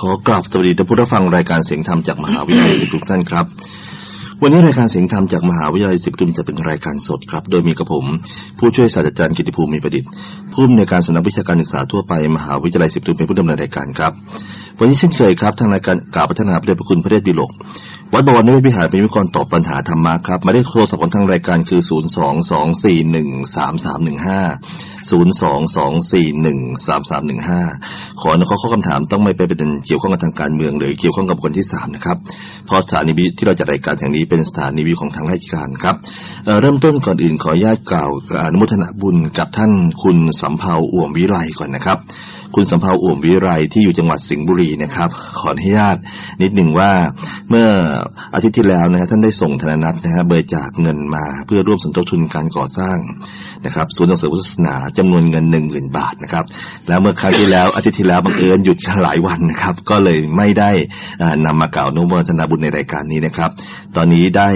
ขอกราบสวัสดีท่านผู้รับฟังรายการเสียงธรรมจากมหาวิทยาลัยศิริทุกท่านครับ วันนี้รายการเสียงธรรมจากมหาวิทยาลัยศิริทุมจะเป็นรายการสดครับ โดยมีกระผม ผู้ช่วยศาสตราจารย์กิติภูมิมีประดิษฐ์ผู้อำนวยการสำนักวิชาการศึกษาทั่วไปมหาวิทยาลัยศิริทุมเป็นผู้ดำเนินรายการครับ วันนี้เช่นเคยครับทางรายการกล่าวพัฒนาพระเดชพระคุณพระเดชบิโลก วัดบวรนิเวศวิหารเป็นวิกรตอบปัญหาธรรมะครับมายเลขโทรศัพท์ของทางรายการคือ 0 2 2 4 1 3 3 1 5 0 2 2 4 1 3 3 1 5 ขอนะข้อคำถามต้องไม่ไปเป็นเกี่ยวข้องกับทางการเมือง หรือเกี่ยวข้องกับคนที่สามนะครับ เพราะสถานีวิทยุที่เราจัดรายการแห่งนี้เป็นสถานีวิทยุของทางราชการครับเเริ่มต้นก่อนอื่นขออนุญาตกล่าวอนุโมทนาบุญกับท่านคุณสำเภาอ่วมวิไลก่อนนะครับ คุณสำเภาอ่วมวิไรที่อยู่จังหวัดสิงห์บุรีนะครับ ขออนุญาตนิดหนึ่งว่าเมื่ออาทิตย์ที่แล้วนะฮะท่านได้ส่งธนนัทนะฮะเบริจาคเงินมาเพื่อร่วมสมทบทุนการก่อสร้างนะครับศูนย์ส่งเสริมพุทธศาสนาจำนวนเงินหนึ่งหมื่นบาทนะครับ แล้วเมื่อครั้งที่แล้วอาทิตย์ที่แล้วบังเอิญหยุดกันหลายวันนะครับ ก็เลยไม่ได้อ่านำมากล่าวนุโมทนาบุญในรายการนี้นะครับ ตอนนี้ได้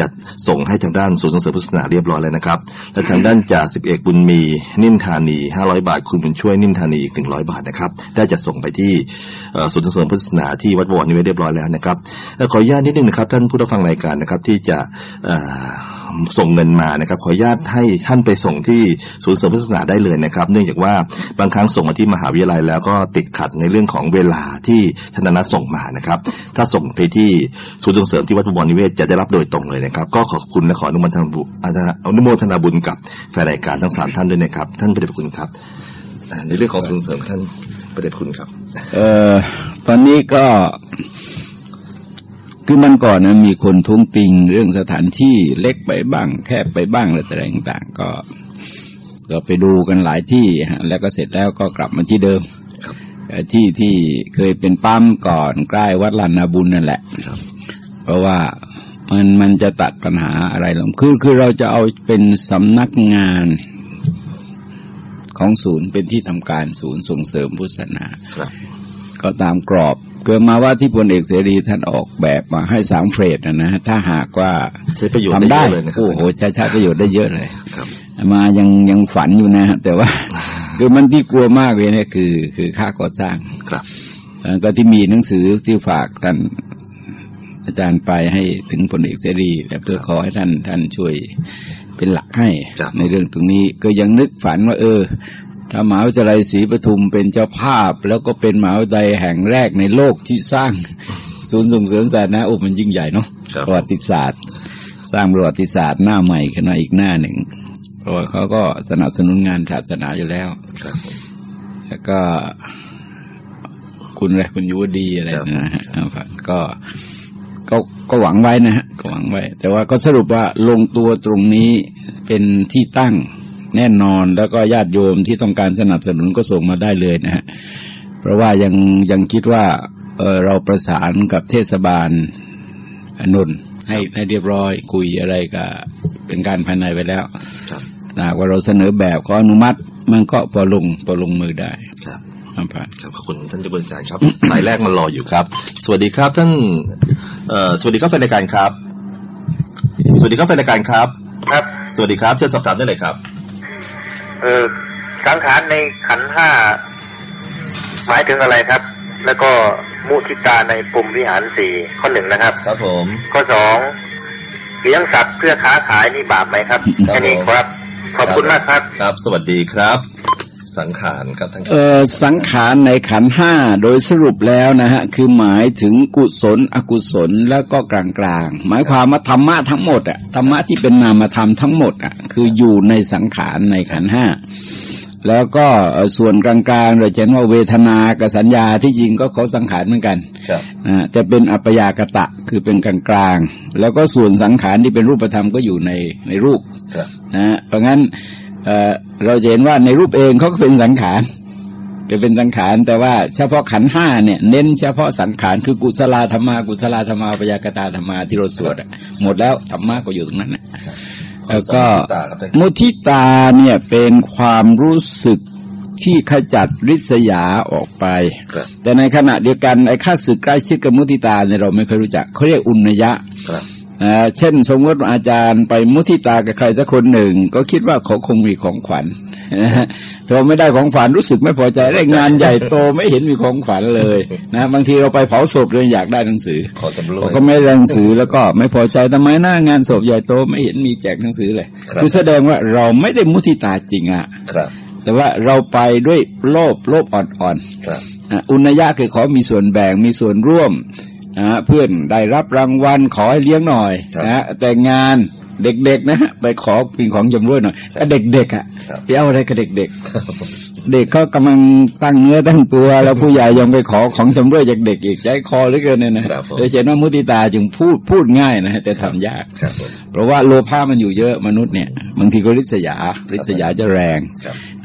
จัดส่งให้ทางด้านศูนย์ส่งเสริมพุทธศาสนาเรียบร้อยแล้วนะครับและทางด้านจ่าสิบเอกบุญมีนิ่มธานี500บาท คุณบุญช่วยนิ่มธานีอีก100 บาทนะครับ ได้จะส่งไปที่ศูนย์ส่งเสริมพุทธศาสนาที่วัดบวรนิเวศเรียบร้อยแล้วนะครับออขออนุญาตนิดนึงนะครับ ท่านผู้รับฟังรายการนะครับที่จะส่งเงินมานะครับ ขออนุญาตให้ท่านไปส่งที่ศูนย์เสริมพุทธศาสนาได้เลยนะครับ เนื่องจากว่าบางครั้งส่งมาที่มหาวิทยาลัย แล้วก็ติดขัดในเรื่องของเวลาที่ธนนัส่งมานะครับ ถ้าส่งไปที่ศูนย์ส่งเสริมที่วัดบวรนิเวศจะได้รับโดยตรงเลยนะครับ ก็ขอบคุณและขออนุโมทนาบุญอนุโมทนาบุญกับแฟนรายการทั้งสามท่านด้วยนะครับ ท่านพระเดชพระคุณครับ ในเรื่องของศูนย์เสริมท่านพระเดชพระคุณครับ เอ่อตอนนี้ก็คือมันก่อนนะมีคนท้วงติงเรื่องสถานที่เล็กไปบ้าง แคบไปบ้างอะไรต่างๆ ก็ก็ไปดูกันหลายที่ฮะแล้วก็เสร็จแล้วก็กลับมาที่เดิมครับเอ่อที่ที่เคยเป็นปั๊มก่อนใกล้วัดลานนาบุญนั่นแหละครับเพราะว่ามันมันจะตัดปัญหาอะไรลงคือคือเราจะเอาเป็นสำนักงาน ของศูนย์เป็นที่ทำการศูนย์ส่งเสริมพุทธศาสนาครับก็ตามกรอบเกิดมาว่าที่พลเอกเสรีท่านออกแบบมาให้สามเฟสนะนะถ้าหากว่าใช้ประโยชน์ทำได้ได้เยอะเลยนะครับโอ้โหใช้ใช้ประโยชน์ได้เยอะเลยครับมายังยังฝันอยู่นะฮะแต่ว่าคือมันที่กลัวมากเลยเนี่ยคือ คือค่าก่อสร้างครับแล้วก็ที่มีหนังสือที่ฝากท่านอาจารย์ไปให้ถึงพลเอกเสรีแต่เพื่อขอให้ท่านท่านช่วย เป็นหลักให้ครับในเรื่องตรงนี้ก็ยังนึกฝันว่า เออ ถ้ามหาวิทยาลัยศรีปทุมเป็นเจ้าภาพ แล้วก็เป็นมหาวิทยาลัยแห่งแรกในโลกที่สร้างศูนย์ส่งเสริมศาสนาโอ้มันยิ่งใหญ่เนาะครับประวัติศาสตร์ สร้างประวัติศาสตร์หน้าใหม่ขึ้นมาอีกหน้าหนึ่ง เพราะว่าเขาก็สนับสนุนงานศาสนาอยู่แล้วครับแล้วก็คุณอะไรคุณยุวดีอะไรครับนะฮะครับก็ ก็ก็หวังไว้นะฮะก็หวังไว้ แต่ว่าก็สรุปว่าลงตัวตรงนี้เป็นที่ตั้งแน่นอนแล้วก็ญาติโยมที่ต้องการสนับสนุนก็ส่งมาได้เลยนะฮะเพราะว่ายังยังคิดว่าเออเราประสานกับเทศบาลอนนท์ให้ให้เรียบร้อยคุยอะไรกับเป็นการภายในไปแล้วครับนะว่าเราเสนอแบบขออนุมัติ มันก็พอลงพอลงมือได้ ครับครับผ่านครับขอบคุณท่านเจ้าบริการครับ สายแรกมันรออยู่ครับ สวัสดีครับท่านเอ่อสวัสดีครับแฟนรายการครับ สวัสดีครับแฟนรายการครับ ครับ สวัสดีครับเชิญสอบถามได้เลยครับ เออสังขารในขันธ์ห้าหมายถึงอะไรครับ แล้วก็มุทิตาในปุ่มวิหารสี่ข้อหนึ่งนะครับ ครับผม ข้อสองเลี้ยงสัตว์เพื่อค้าขายนี่บาปไหมครับครับแค่นี้ผมครับ ขอบคุณมากครับ ครับ สวัสดีครับ สังขารครับท่านคเอรับอสังขารในขันธ์ห้าโดยสรุปแล้วนะฮะคือหมายถึงกุศล อกุศลแล้วก็กลางกลางๆหมายความว่าธรรมะทั้งหมดอะธรรมะที่เป็นนามธรรมทั้งหมดอะคืออยู่ในสังขารในขันธ์ห้าแล้วก็เอ่อส่วนกลางๆเราจะเห็นว่าเวทนากับสัญญาที่จริงก็เขาสังขารเหมือนกันครับนะแต่เป็นอัปยากตะคือเป็นกลางกลางๆแล้วก็ส่วนสังขารที่เป็นรูปธรรมก็อยู่ในในรูปครับนะฮะเพราะงั้น เอ่อเราจะเห็นว่าในรูปเองเขาก็เป็นสังขารจะเป็นสังขารแต่ว่าเฉพาะขันธ์ห้าเนี่ย เน้นเฉพาะสังขารคือกุศลธรรมากุศลธรรมาปยากตาธรรมาที่เราสวดอะหมดแล้วธรรมะก็อยู่ตรงนั้นนะแล้วก็มุทิตาครับท่านมุทิตาเนี่ยเป็นความรู้สึกที่ขจัดริษยาออกไปครับแต่ในขณะเดียวกันไอ้ข้าศึกใกล้ชิดกับมุทิตาเนี่ยเราไม่เคยรู้จักเขาเรียกอุณยะครับ เช่น สมมติอาจารย์ไปมุทิตากับใครสักคนหนึ่ง ก็คิดว่าเขาคงมีของขวัญเราไม่ได้ของขวัญรู้สึกไม่พอใจได้งานใหญ่โตไม่เห็นมีของขวัญเลยนะบางทีเราไปเผาศพเราอยากได้หนังสือขอจำรวก็ไม่ได้หนังสือแล้วก็ไม่พอใจทำไมหน้างานศพใหญ่โตไม่เห็นมีแจกหนังสือเลยคือแสดงว่าเราไม่ได้มุทิตาจริงอะแต่ว่าเราไปด้วยโลภโลภอ่อนๆอุณยะคือขอมีส่วนแบ่งมีส่วนร่วม นะเพื่อนได้รับรางวัลขอให้เลี้ยงหน่อยนะแต่งานเด็กๆนะไปขอปิ่งของจำรวยหน่อยก็เด็กๆอะไปเอาอะไรกับเด็กๆ เด็กเขากำลังตั้งเนื้อตั้งตัว แล้วผู้ใหญ่ยังไปขอของจำรวยจากเด็กอีกใจคอเหลือเกินเนี่ยนะโดยเฉพาะมุติตาจึงพูดพูดง่ายนะแต่ทำยาก เพราะว่าโลภะมันอยู่เยอะมนุษย์เนี่ยบางทีก็ริษยาริษยาจะแรง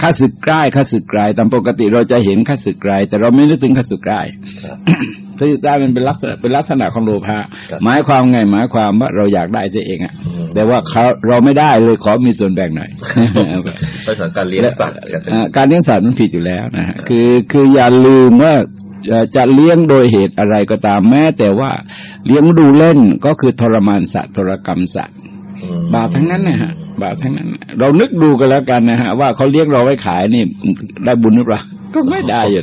ข้าศึกใกล้ข้าศึกไกลตามปกติเราจะเห็นข้าศึกไกลแต่เราไม่นึกถึงข้าศึกใกล้ทศจ้ามันเป็นลักษณะเป็นลักษณะของโลภะหมายความไงหมายความว่าเราอยากได้ตัวเองอะแต่ว่าเขาเราไม่ได้เลยขอมีส่วนแบ่งหน่อยไปถึงการเลี้ยงสัตว์การเลี้ยงสัตว์มันผิดอยู่แล้วนะฮะคือคืออย่าลืมว่าจะเลี้ยงโดยเหตุอะไรก็ตามแม้ แต่ว่าเลี้ยงดูเล่นก็คือทรมานสัตว์ทรกรรมสัตว์ บาปทั้งนั้นนะฮะ บาปทั้งนั้น เรานึกดูกันแล้วกันนะฮะ ว่าเขาเลี้ยงเราไว้ขายนี่ได้บุญหรือเปล่าก็ไม่ได้อยู่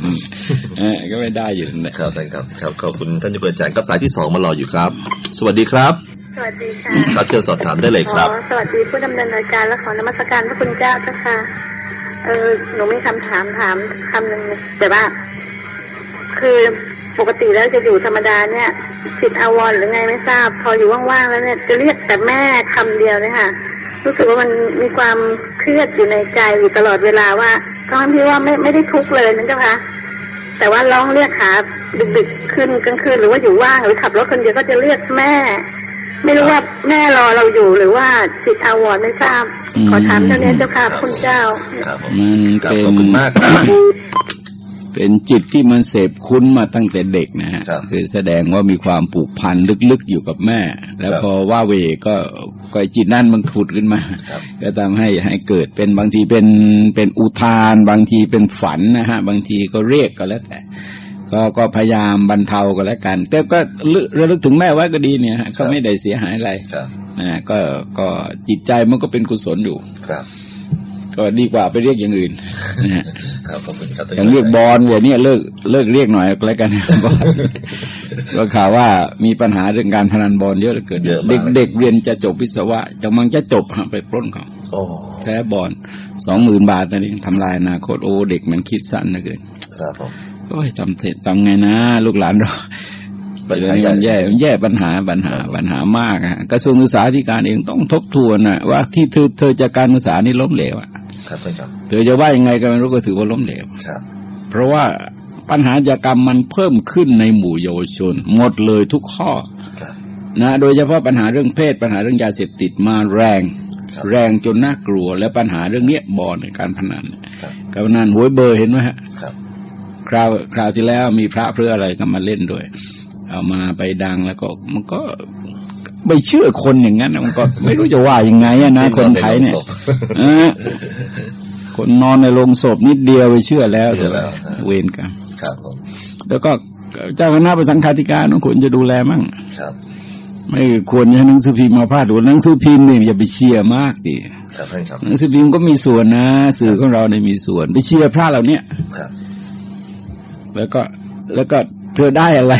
เออก็ไม่ได้อยู่นะครับท่านครับครับขอบคุณท่านจุกอาจารย์กับสายที่สองมารออยู่ครับ สวัสดีครับสวัสดีค่ะครับเชิญสอบถามได้เลยครับสวัสดีผู้ดำเนินรายการและขอนมัสการพระคุณเจ้าเจ้าค่ะเออหนูมีคำถามถามคำหนึ่งแต่ว่า คือปกติแล้วจะอยู่ธรรมดาเนี่ยติดอาวรหรือไงไม่ทราบ พออยู่ว่างๆแล้วเนี่ยจะเรียกแต่แม่คำเดียวเลยค่ะรู้สึกว่ามันมีความเครียดอยู่ในใจอยู่ตลอดเวลาว่าทั้งที่ว่าไม่ไม่ได้ทุกข์เลยนั่นเจ้าคะแต่ว่าร้องเรียกหาดึกๆขึ้นกลางคืนหรือว่าอยู่ว่างหรือขับรถคนเดียวก็จะเรียกแม่ ไม่รู้ว่าแม่รอเราอยู่หรือว่าสิทธิ์อาวรไม่ทราบขอถามเจ้านี้เจ้าค่ะคุณเจ้ามันเป็นขอบคุณมาก เป็นจิตที่มันเสพคุ้นมาตั้งแต่เด็กนะฮะคือแสดงว่ามีความผูกพันลึกๆอยู่กับแม่ แล้วพอว่าเวก็ก็จิตนั่นมันขุดขึ้นมา ก็ทำให้ให้เกิดเป็นบางทีเป็นเป็นอุทาน บางทีเป็นฝันนะฮะ บางทีก็เรียกก็แล้วแต่ก็ก็พยายามบรรเทาก็แล้วกัน แต่ก็ระลึกถึงแม่ไว้ก็ดีเนี่ยก็ไม่ได้เสียหายอะไรนะก็ก็จิตใจมันก็เป็นกุศลอยู่ครับ ก็ดีกว่าไปเรียกอย่างอื่นครับขอบคุณครับอย่างเรียกบอลอย่างนี้เลิกเลิกเรียกหน่อยแล้วกันบอลก็ข่าวว่ามีปัญหาเรื่องการพนันบอลเยอะเหลือเกินเด็กเด็กเรียนจะจบวิศวะจะมังจะจบไปปล้นเขาแพ้บอลสองหมื่นบาทนั่นเองทำลายนาโคตโอ้เด็กมันคิดสั้นเหลือเกินครับผมโอ้ยจำเสร็จจำไงนะ ลูกหลานเรา ปัญหามันแย่มันแย่ปัญหาปัญหาปัญหามากอะกระทรวงศึกษาธิการเองต้องทบทวนนะว่าที่เธอเธอจะการศึกษานี่ล้มเหลวอะครับท่านครับเธอจะว่ายังไงก็ไม่รู้ก็ถือว่าล้มเหลวครับ เพราะว่าปัญหาจกรรมมันเพิ่มขึ้นในหมู่เยาวชน หมดเลยทุกข้อนะโดยเฉพาะปัญหาเรื่องเพศ ปัญหาเรื่องยาเสพติดมาแรง แรงจนน่ากลัว และปัญหาเรื่องเนี้ยบอลในการพนันการพนันหวยเบอร์เห็นไหมฮะคราวคราวที่แล้วมีพระเพื่ออะไรก็มาเล่นด้วย เอามาไปดังแล้วก็มันก็ไม่เชื่อคนอย่างนั้นมันก็ไม่รู้จะว่ายังไงนะคนไทยเนี่ยคนนอนในโรงศพนิดเดียวไปเชื่อแล้วเวรกันแล้วก็เจ้าคณะประสังฆาธิการต้องควรจะดูแลมั่งครับ ไม่ควรจะหนังสือพิมพ์มาพาดหัวหนังสือพิมพ์นี่อย่าไปเชียร์มากดิหนังสือพิมพ์ก็มีส่วนนะ สื่อของเราในมีส่วน ไปเชียร์พระเราเนี่ยแล้วก็แล้วก็ เธอได้อะไร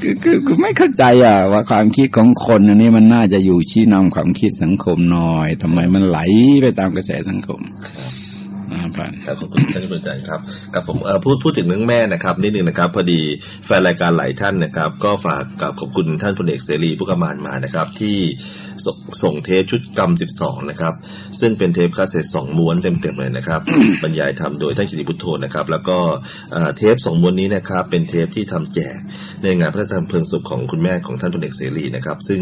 คือคือคือไม่เข้าใจอะ ว่าความคิดของคนอันนี้มันน่าจะอยู่ชี้นำความคิดสังคมหน่อยทำไมมันไหลไปตามกระแสสังคมผ่านครับขอบคุณท่านผู้ใจครับกับผมพูดพูดถึงเรื่องแม่นะครับนิดนึงนะครับ พอดีแฟนรายการหลายท่านนะครับ ก็ฝากกับขอบคุณท่านพลเอกเสรีผู้กำมานมานะครับ ที่ ส่งเทปชุดกรรมสิบสองนะครับ ซึ่งเป็นเทปคาสเซ็ตสองม้วนเต็มๆเลยนะครับ บรรยายธรรมโดยท่านกิตติวุฑโฒนะครับ แล้วก็เทปสองม้วนนี้นะครับ เป็นเทปที่ทำแจกในงานพระราชทานเพลิงศพของคุณแม่ของท่านพลเอกเสรีนะครับ ซึ่ง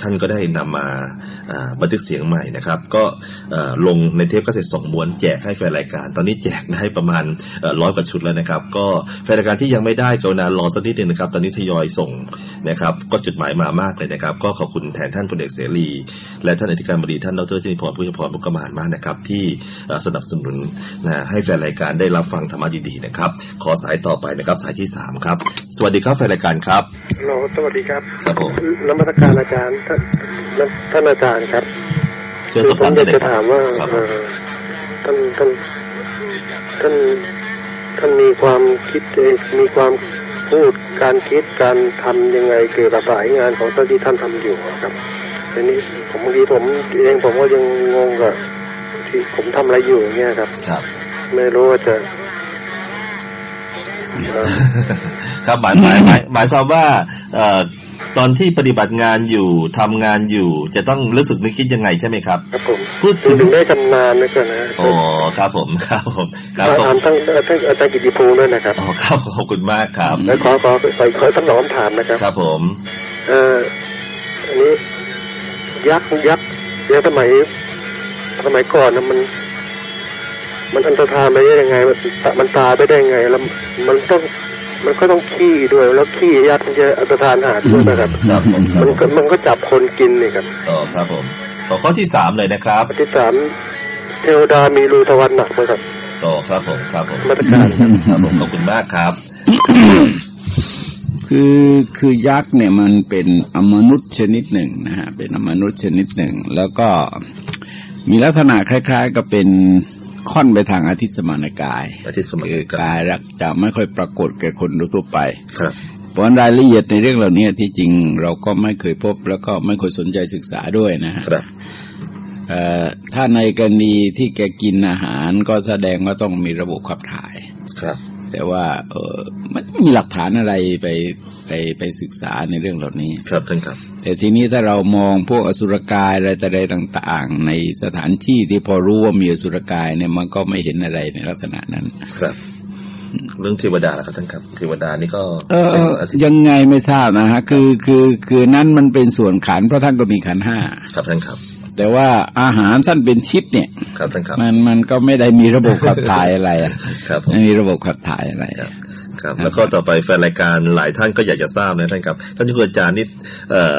ท่านก็ได้นำมาบันทึกเสียงใหม่นะครับ ก็ลงในเทปคาสเซ็ตสองม้วนแจกให้แฟนรายการ ตอนนี้แจกได้ประมาณร้อยกว่าชุดแล้วนะครับ ก็แฟนรายการที่ยังไม่ได้กรุณารอสักนิดนึงนะครับ ตอนนี้ทยอยส่งนะครับ ก็จดหมายมามากเลยนะครับ ก็ขอบคุณแทนท่านพลเอกเสรี และท่านอธิการบดีท่านดร.รัชนีพร พุคยาภรณ์ พุกกะมานนะครับ ที่เอ่อสนับสนุนนะให้แฟนรายการได้รับฟังธรรมะดีๆนะครับขอสายต่อไปนะครับสายที่สามครับ สวัสดีครับแฟนรายการครับฮัลโหลสวัสดีครับครับผมนมัสการอาจารย์ท่านท่านอาจารย์ครับเชิญคือสอบผถามมอได้ยากเลยจะครัถามบว่าครับเอ่อท่านท่านท่านท่านมีความคิดเองมีความ พูดการคิดการทำยังไงเกี่ยวกับสายงานของท่านที่ท่านทำอยู่อะครับทีนี้ผมบางทีผมเองผมก็ยังงงกับที่ผมทำอะไรอยู่อย่างเงี้ยครับครับ ไม่รู้ว่าจะเอ่อครับหมายหมายหมายหมายความว่า เอ่อ ตอนที่ปฏิบัติงานอยู่ทำงานอยู่ จะต้องรู้สึกนึกคิดยังไงใช่ไหมครับครับผมพูดถึงถึงได้ชำนาญนะกันนะอ๋อครับผมครับผมครับอาผมจารย์ทั้งทั้งอาจารย์กิติภูมิด้วยนะครับอ๋อครับขอบคุณมากครับแล้วขอขอขอขอทั้งสองคำถามนะครับ ครับผม เอ่ออันนี้ยักษ์ยักษ์เดี๋ยวสมัยสมัยก่อนนะมันมันอันตรธานไปได้ยังไง มันมันตายไปได้ยังไง แล้วมันต้อง มันก็ต้องขี้ด้วยแล้วขี้ยักษ์มันจะอันตรธานอาหารด้วยนะครับครับผมครัมับนผก็มมันก็จับคนกินนี่ครับอ๋อครับผมขอข้อที่สามเลยนะครับอันที่สามเทวดามีรูทวันหนักไหมครับอ๋อครับผมครับผมมาตรการครับครับผมขอบคุณมากครับ คือคือยักษ์เนี่ยมันเป็นอมนุษย์ชนิดหนึ่งนะฮะเป็นอมนุษย์ชนิดหนึ่ง แล้วก็มีลักษณะคล้าย ๆ กับเป็น ค่อนไปทางอาทิตย์สมานกายอาทิตย์สมานกายคือกายรักจะไม่ค่อยปรากฏแก่คนทั่วไปครับเพราะฉะนั้นรายละเอียดในเรื่องเหล่านี้ที่จริงเราก็ไม่เคยพบแล้วก็ไม่เคยสนใจศึกษาด้วยนะฮะครับเอ่อถ้าในกรณีที่แกกินอาหารก็แสดงว่าต้องมีระบบขับถ่ายครับ แต่ว่าเออมันไม่มีหลักฐานอะไรไปไปไปศึกษาในเรื่องเหล่านี้ ครับท่านครับ แต่ทีนี้ถ้าเรามองพวกอสุรกายอะไรแต่ใดต่าง ๆ ในสถานที่ที่พอรู้ว่ามีอสุรกายเนี่ยมันก็ไม่เห็นอะไรในลักษณะนั้น ครับ เรื่องเทวดาล่ะครับท่านครับเทวดานี่ก็เออเป็นอาทิตย์ยังไงไม่ทราบนะฮะคือคือคือนั้นมันเป็นส่วนขันเพราะท่านก็มีขันห้าครับท่านครับแต่ว่าอาหารท่านเป็นชิดเนี่ยครับท่านครับมันมันก็ไม่ได้มีระบบขับถ่ายอะไรอะครับผมไม่มีระบบขับถ่ายอะไร ครับครับ แล้วก็ต่อไปแฟนรายการหลายท่านก็อยากจะทราบนะท่านครับ ท่านที่คุณอาจารย์นี่เอ่อ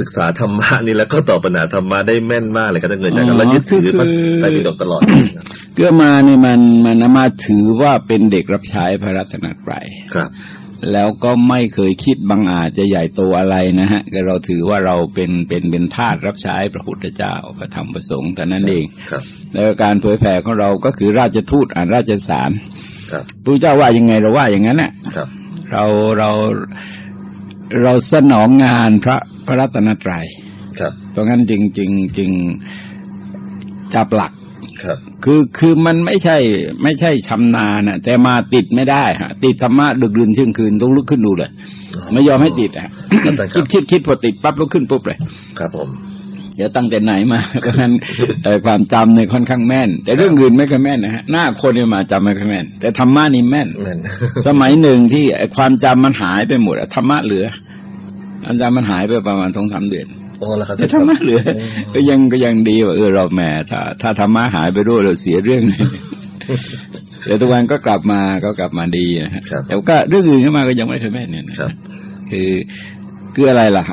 ศึกษาธรรมะนี่แล้วก็ตอบปัญหาธรรมะได้แม่นมากเลยครับท่านอาจารย์ครับแล้วยึดถือพระไตรปิฎกตลอดครับเกื้อมาเนี่ยมันมันเอามาถือว่าเป็นเด็กรับใช้พระรัตนตรัยครับ แล้วก็ไม่เคยคิดบังอาจจะใหญ่โตอะไรนะฮะก็เราถือว่าเราเป็นเป็นเป็นทาสรับใช้พระพุทธเจ้าพระธรรมประสงค์แต่นั้นเองครับแล้วการเผยแผ่ของเราก็คือราชทูตอ่านราชสารครับ พระเจ้าว่ายังไงเราว่าอย่างนั้นน่ะครับเราเราเราสนองงานพระพระรัตนตรัยครับเพราะงั้นจริงจริงจริงจับหลักครับ คือคือมันไม่ใช่ไม่ใช่ชำนาญนะแต่มาติดไม่ได้ฮะติดธรรมะดึกดื่นเที่ยงคืนต้องลุกขึ้นดูเลย ไม่ยอมให้ติดอะครับท่านคคิรัดบคิดคิดพอติดปั๊บลุกขึ้นปุ๊บเลย ครับผมเดี๋ยวตั้งแต่ไหนมาเพราะฉะนั้นเอ่อความจำเนี่ยค่อนข้างแม่น แต่เรื่องอื่นไม่ค่อยแม่นนะฮะหน้าคนเนี่ยมาจำไม่ค่อยแม่น แต่ธรรมะนี่แม่นแม่นสมัยหนึ่งที่ไอ้ความจำมันหายไปหมดอะธรรมะเหลือความจำมันหายไปประมาณสองสามเดือนโอ้แล้วครับแต่ธรรมะเหลือ ก็ยังก็ยังดีว่าเออเราแหมถ้า ถ้าธรรมะหายไปด้วยเราเสียเรื่องเลยแต่ทุกวันก็กลับมาก็กลับมาดีนะฮะครับแต่ก็เรื่องอื่นเข้ามาก็ยังไม่เคยแม่นเนี่ยนะครับคือคืออะไรล่ะ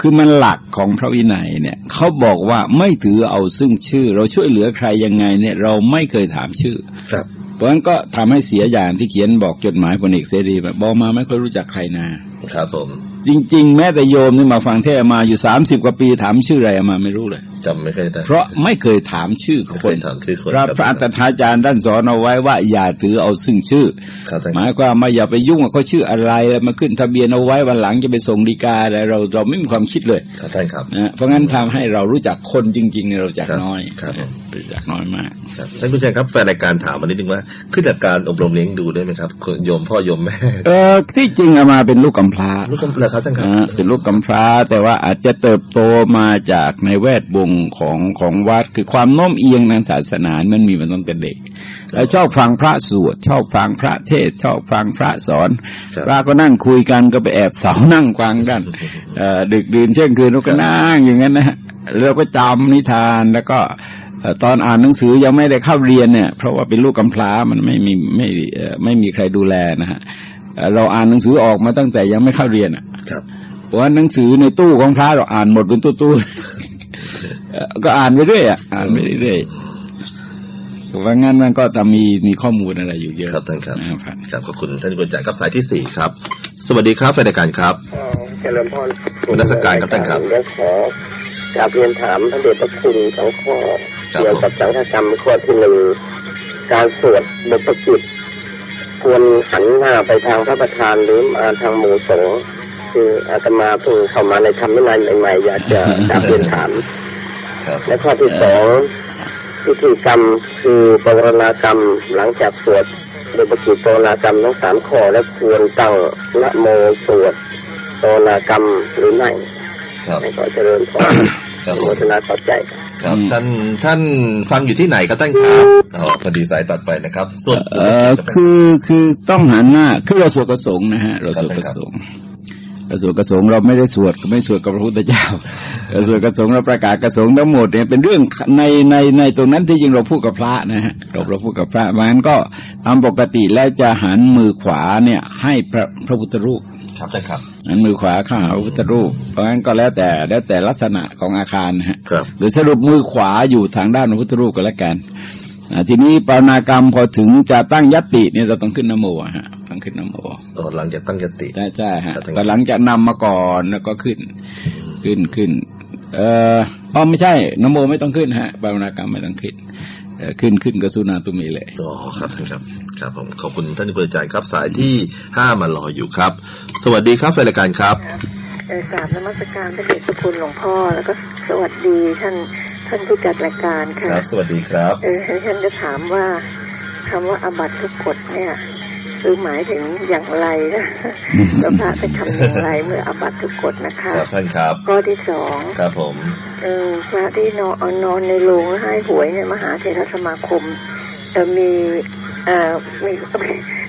คือมันหลักของพระวินัยเนี่ยเขาบอกว่าไม่ถือเอาซึ่งชื่อ เราช่วยเหลือใครยังไงเนี่ย เราไม่เคยถามชื่อ ครับ เพราะฉะนั้นก็ทำให้เสียอย่างที่เขียนบอกจดหมายพลเอกเสรีแบบบอกมาไม่ค่อยรู้จักใครนาครับผม จริง ๆ แม้แต่โยมนี่มาฟังเทศน์มาอยู่สามสิบกว่าปีถามชื่ออะไรมาไม่รู้เลย จำไม่เคยได้เพราะไม่เคยถามชื่อไม่คเคนยถามชื่อคนพระครับพระอัตถาจารย์ท่านสอนเอาไว้ว่าอย่าถือเอาซึ่งชื่อครับท่านหมายความว่าอย่าไปยุ่งกับเขาชื่ออะไรแล้วมาขึ้นทะเบียนเอาไว้วันหลังจะไปส่งดีกาอะไรเราเราไม่มีความคิดเลยครับท่านครับนะเพราะงั้นทำให้เรารู้จักคนจริงๆเนี่ยเรารู้จักครับน้อยครับ ผมรู้จักน้อยมากครับท่านผู้ชมครับแฟนรายการถามมานิดนึงว่าขึ้นจากการอบรมเลี้ยงดูได้ไหมครับคุณโยมพ่อโยมแม่เออที่จริงเอามาเป็นลูกกำพร้าลูกกำลังครับท่านครับนะฮะเป็นลูกกำพร้า แต่ว่าอาจจะเติบโตมาจากในแวดวงของของวัดคือความโน้มเอียงทางศาสนามันมีมาตั้งแต่เด็กแล้วชอบฟังพระสวดชอบฟังพระเทศน์ชอบฟังพระสอนครับพระก็นั่งคุยกันก็ไปแอบเสานั่งฟังกันเอ่อดึกดื่นเที่ยงคืนเราก็นั่งอย่างนั้นนะฮะแล้วก็จำนิทานแล้วก็เอ่อ ตอนอ่านหนังสือยังไม่ได้เข้าเรียนเนี่ย เพราะว่าเป็นลูกกำพร้ามันไม่มีไม่เอ่อไม่มีใครดูแลนะฮะเอ่อเราอ่านหนังสือออกมาตั้งแต่ยังไม่เข้าเรียนอะครับเพราะว่าหนังสือในตู้ของพระเราอ่านหมดเป็นตู้ๆเอ่อก็อ่านไปเรื่อยอะอ่านไปเรื่อยๆว่างั้นมันก็จะมีมีข้อมูลอะไรอยู่เยอะครับท่านครับนะครับครับขอบคุณท่านที่บริจาคครับสายที่สี่ครับ สวัสดีครับแฟนรายการครับเจริญพรนมัสการครับท่านครับเดี๋ยวขอ กราบเรียนถามพระเดชพระคุณสองข้อครับเกี่ยวกับสังฆกรรมข้อที่หนึ่งการสวดบทประกิตควรหันหน้าไปทางพระประธานหรือมาทางหมู่สงฆ์คืออาตมาเพิ่งเข้ามาในธรรมวินัยใหม่ๆอยากจะกราบเรียนถามครับและข้อที่สองพิธีกรรมคือปรณากรรมหลังจากสวดโดยปกิจปรณากรรมทั้งสามข้อและควรตั้งละโมสวดปรณากรรมหรือไม่ ครับให้ขอเจริญพรครับโมทนาขอบใจครับอืมท่านท่านฟังอยู่ที่ไหนครับท่านครับอ๋อพอดีสายตัดไปนะครับ ส่วนเออคือคือต้องหันหน้าคือเราสวดกระสงค์นะฮะเราสวดกระสงค์เราสวดกระสงค์เราไม่ได้สวดไม่สวดกับพระพุทธเจ้าเราสวดกระสงค์เราประกาศกระสงค์ทั้งหมดเนี่ยเป็นเรื่องในในในตรงนั้นที่จริงเราพูดกับพระนะฮะเราเราพูดกับพระมันก็ตามปกติแล้วจะหันมือขวาเนี่ยให้พระพระพุทธรูปครับท่านครับ หันมือขวาเข้าหาพระพุทธรูป เพราะงั้นก็แล้วแต่แล้วแต่ลักษณะของอาคารนะฮะครับหรือสรุปมือขวาอยู่ทางด้านพระพุทธรูปก็แล้วกันอ่าทีนี้ปรณากรรมพอถึงจะตั้งยตติเนี่ยเราต้องขึ้นนโมอะฮะต้องขึ้นนโมอ๋อหลังจากตั้งยติใช่ใช่ฮะครับก็หลังจากนำมาก่อนแล้วก็ขึ้น ขึ้นขึ้น เอ่ออ๋อไม่ใช่นโมไม่ต้องขึ้นฮะปรณากรรมไม่ต้องขึ้นเอ่อขึ้นขึ้นก็สุนาตุมีเลยอ๋อครับท่านครับ ครับผมขอบคุณท่านที่บริจาคครับ สายที่ห้ามารออยู่ครับ สวัสดีครับแฟนรายการครับเอ่อกราบนมัสการพระเดชพระคุณหลวงพ่อ แล้วก็สวัสดีท่านท่านผู้จัดรายการคค่ะรับ สวัสดีครับเออฉันจะถามว่าคำว่าอาบัตทุกกฎเนี่ยคือหมายถึงอย่างไรนะแล้วพระจะทำอย่างไรเมื่ออาบัตทุกกฎนะคะครับท่านครับข้อที่สองครับผมเออพระที่นอนเอานอนในโรงแล้วให้หวยเนี่ยมหาเทรสมาคมเออมี เอ่อมี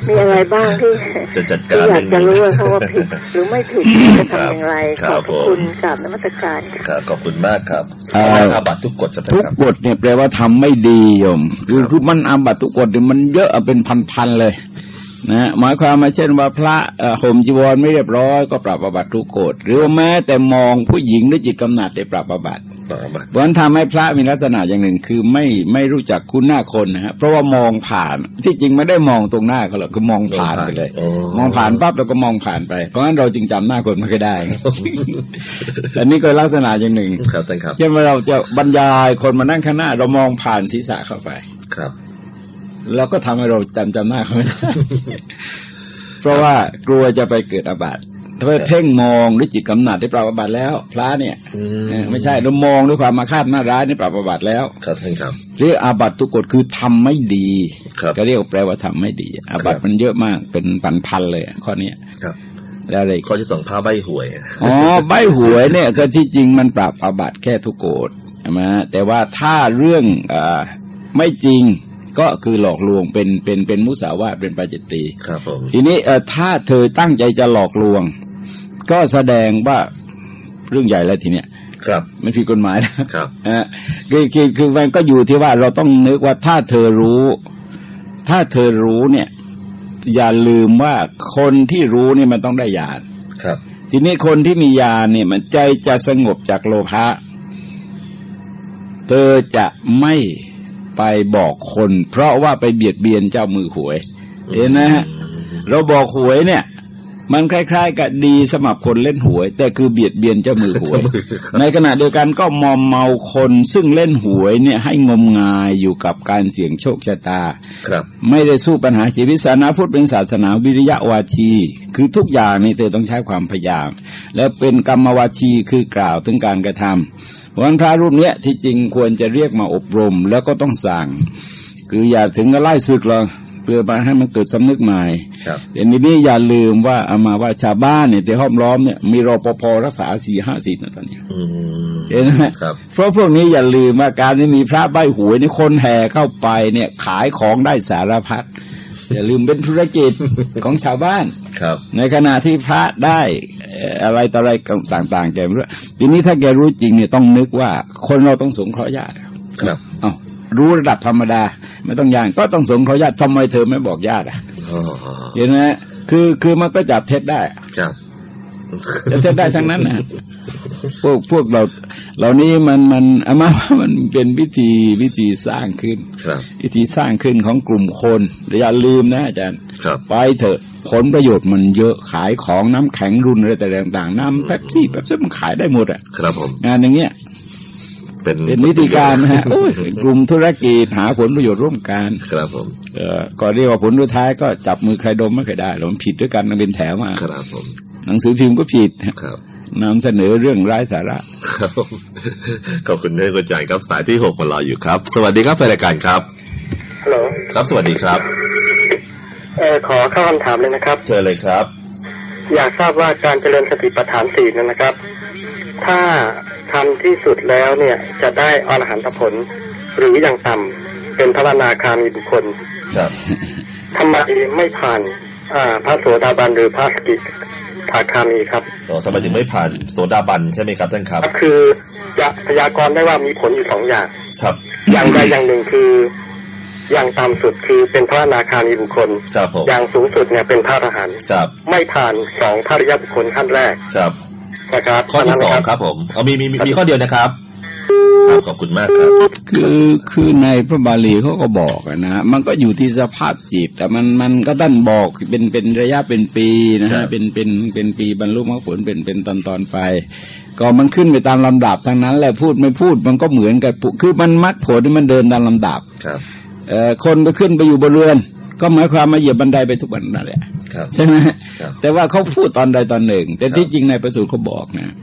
มีอะไรบ้างที่จะจัดที่การอยากจะรู้ว่าเขาว่าผิดหรือไม่ผิดจะทำอย่างไรคขรัอบบพระผมคุณกราบนมัสการค่ะครับขอบคุณมากครับเอ่ออาบัตทุกกฎครับท่านทุกครับกฎเนี่ยแปลว่าทำไม่ดีโยมคือครับคือมันอาบัตทุกกฎเนี่ยมันเยอะเป็นพันๆเลย นะหมายความมาเช่นว่าพระเอ่อห่มจีวรไม่เรียบร้อยก็ปรับอาบัตทุกกฎหรือว่าแม้แต่มองผู้หญิงด้วยจิตกำหนัดได้ปรับอาบัตอาบัตเพราะฉะนั้นทำให้พระมีลักษณะอย่างหนึ่งคือไม่ไม่รู้จักคุณหน้าคนนะฮะเพราะว่ามองผ่านที่จริงไม่ได้มองตรงหน้าเขาหรอกคือมองผ่านไปเลยอ๋อมองผ่านปั๊บเราก็มองผ่านไป เพราะฉะนั้นเราจึงจำหน้าคนไม่ค่อยได้อันนี้ก็ลักษณะอย่างหนึ่งครับท่านครับเช่นว่าเราจะบรรยายคนมานั่งข้างหน้า เรามองผ่านศีรษะเข้าไปครับ เราก็ทำให้เราจำจำหน้าเขาไม่ได้เพราะว่ากลัวจะไปเกิดอาบัติถ้าไปเพ่งมองด้วยจิตกำหนัดได้ปรับอาบัติแล้ว พระเนี่ยอืมเออไม่ใช่เรามองด้วยความมาคาดหน้าร้ายนี่ปรับอาบัติแล้ว ครับท่านครับเรียกอาบัติทุกกฎคือทำไม่ดีครับก็เรียกว่าแปลว่าทำไม่ดีอาบัติครับมันเยอะมากเป็นพันพันๆเลยข้อเนี้ยครับแล้วอะไรอีกข้อที่สองผ้าใบหวย อ๋อใบหวยเนี่ยก็ที่จริงมันปรับอาบัติแค่ทุกโกฎใช่ไหมฮะแต่ว่าถ้าเรื่องอาไม่จริง ก็คือหลอกลวงเป็นเป็นเป็นมุสาวาทเป็นปาจิตตีครับผมทีนี้เอ่อถ้าเธอตั้งใจจะหลอกลวง ก็แสดงว่าเรื่องใหญ่แล้วทีเนี้ยครับมันผิดกฎหมายแล้วครับนะฮะคือคือคือมันก็อยู่ที่ว่าเราต้องนึกว่าถ้าเธอรู้ ถ้าเธอรู้เนี่ย อย่าลืมว่าคนที่รู้เนี่ยมันต้องได้ญาณครับ ทีนี้คนที่มีญาณเนี่ยมันใจจะสงบจากโลภะเธอจะไม่ ไปบอกคน เพราะว่าไปเบียดเบียนเจ้ามือหวย เห็นนะฮะเราบอกหวยเนี่ย มันคล้ายๆ กับดีสมับคนเล่นหวย แต่คือเบียดเบียนเจ้ามือหวย ในขณะเดียวกันก็มอมเมาคนซึ่งเล่นหวยเนี่ยให้งมงายอยู่กับการเสี่ยงโชคชะตา ครับ ไม่ได้สู้ปัญหาชีวิตศาสนาพุทธเป็นศาสนาวิริยะวาชี คือทุกอย่างนี่เธอต้องใช้ความพยายาม และเป็นกรรมวาชีคือกล่าวถึงการกระทำเพราะฉะนั้นพระรูปเนี้ยที่จริงควรจะเรียกมาอบรมแล้วก็ต้องสั่ง คืออย่าถึงกับไล่ศึกหรอกเพื่อมาให้มันเกิดสำนึกใหม่ครับแต่นี้นี่อย่าลืมว่าเอามาว่าชาวบ้านเนี่ยที่ห้อมล้อมเนี่ยมีรปภรักษาสี่ห้าสิบนะตอนเนี้ยอืมเห็นไหมครับเพราะพวกนี้อย่าลืมว่าการที่มีพระใบหวยนี่คนแห่เข้าไปเนี่ยขายของได้สารพัด อย่าลืมเป็นธุรกิจของชาวบ้านครับ ในขณะที่พระได้เอ่ออะไรต่ออะไรต่างๆ แกไม่รู้ทีนี้ถ้าแกรู้จริงเนี่ยต้องนึกว่า คนเราต้องสงเคราะห์ญาติครับเอ้ารู้ระดับธรรมดา ไม่ต้องยางก็ต้องสงเคราะห์ญาติทำไมเธอไม่บอกญาติอะอ๋อเห็นไหมคือคือมันก็จับเท็จได้ครับจะเทศได้ทั้งนั้นนะ พวกพวกเราเหล่านี้มันมันอามาว่ามันเป็นวิธีวิธีสร้างขึ้นครับ วิธีสร้างขึ้นของกลุ่มคนอย่าลืมนะอาจารย์ครับไปเถอะผลประโยชน์มันเยอะขายของน้ำแข็งรุ่นอะไรแต่ต่างๆ น้ำแป๊บซี่แป๊บซี่มันขายได้หมดอะครับผมงานอย่างเงี้ยเป็นเป็นวิธีการนะฮะโอ้ยกลุ่มธุรกิจหาผลประโยชน์ร่วมกันครับผมเอ่อก็เรียกว่าผลสุดท้ายก็จับมือใครดมไม่เคยได้หรอกมันผิดด้วยกันมันเป็นแถวมาครับผมหนังสือพิมพ์ก็ผิดครับ นำเสนอเรื่องไร้สาระครับผมขอบคุณท่านอาจารย์ครับสายที่หกมารออยู่ครับ สวัสดีครับแฟนรายการครับฮัลโหลครับสวัสดีครับเออขอเข้าคำถามเลยนะครับ เชิญเลยครับ อยากทราบว่าการเจริญสติปัฏฐานสี่นั้นนะครับ ถ้าทำที่สุดแล้วเนี่ยจะได้อรหันตผล หรืออย่างต่ำเป็นพระอนาคามีบุคคลครับทำไมไม่ผ่าน อ่า พระโสดาบันหรือพระสกิ ทาคามีครับต่อทำไมถึงไม่ผ่านโสดาบันใช่ไหมครับท่านครับ ก็คือจะพยากรณ์ได้ว่ามีผลอยู่สองอย่าง ครับ อย่างใดอย่างหนึ่งคืออย่างต่ำสุดคือเป็นพระอนาคามีบุคคลครับผมอย่างสูงสุดเนี่ยเป็นพระอรหันต์ครับไม่ผ่านสองพระอริยบุคคลขั้นแรก ครับ นะครับ ข้อที่สองเท่านั้นนะครับผม เอามีมีมีมีข้อเดียวนะครับ ครับขอบคุณมากครับ คือคือในพระบาลีเขาก็บอกอะนะ มันก็อยู่ที่สภาพจิตแต่มันมันก็ท่านบอกเป็นเป็นระยะเป็นปีนะครัฮะบเป็นเป็นเป็นปีบรรลุมรรคผลเป็นเป็นตอนตอนไป ก็มันขึ้นไปตามลำดับทั้งนั้นแหละพูดไม่พูดมันก็เหมือนกันคือมันมรรคผลนี่มันเดินตามลำดับครับเอ่อคนไปขึ้นไปอยู่บนเรือน ก็หมายความมาเหยียบบันไดไปทุกวันนั่นแหละครับใช่ไหมครับแต่ว่าเขาพูดตอนใดตอนหนึ่ง แต่ครับที่จริงในประสูตรเขาบอกนะ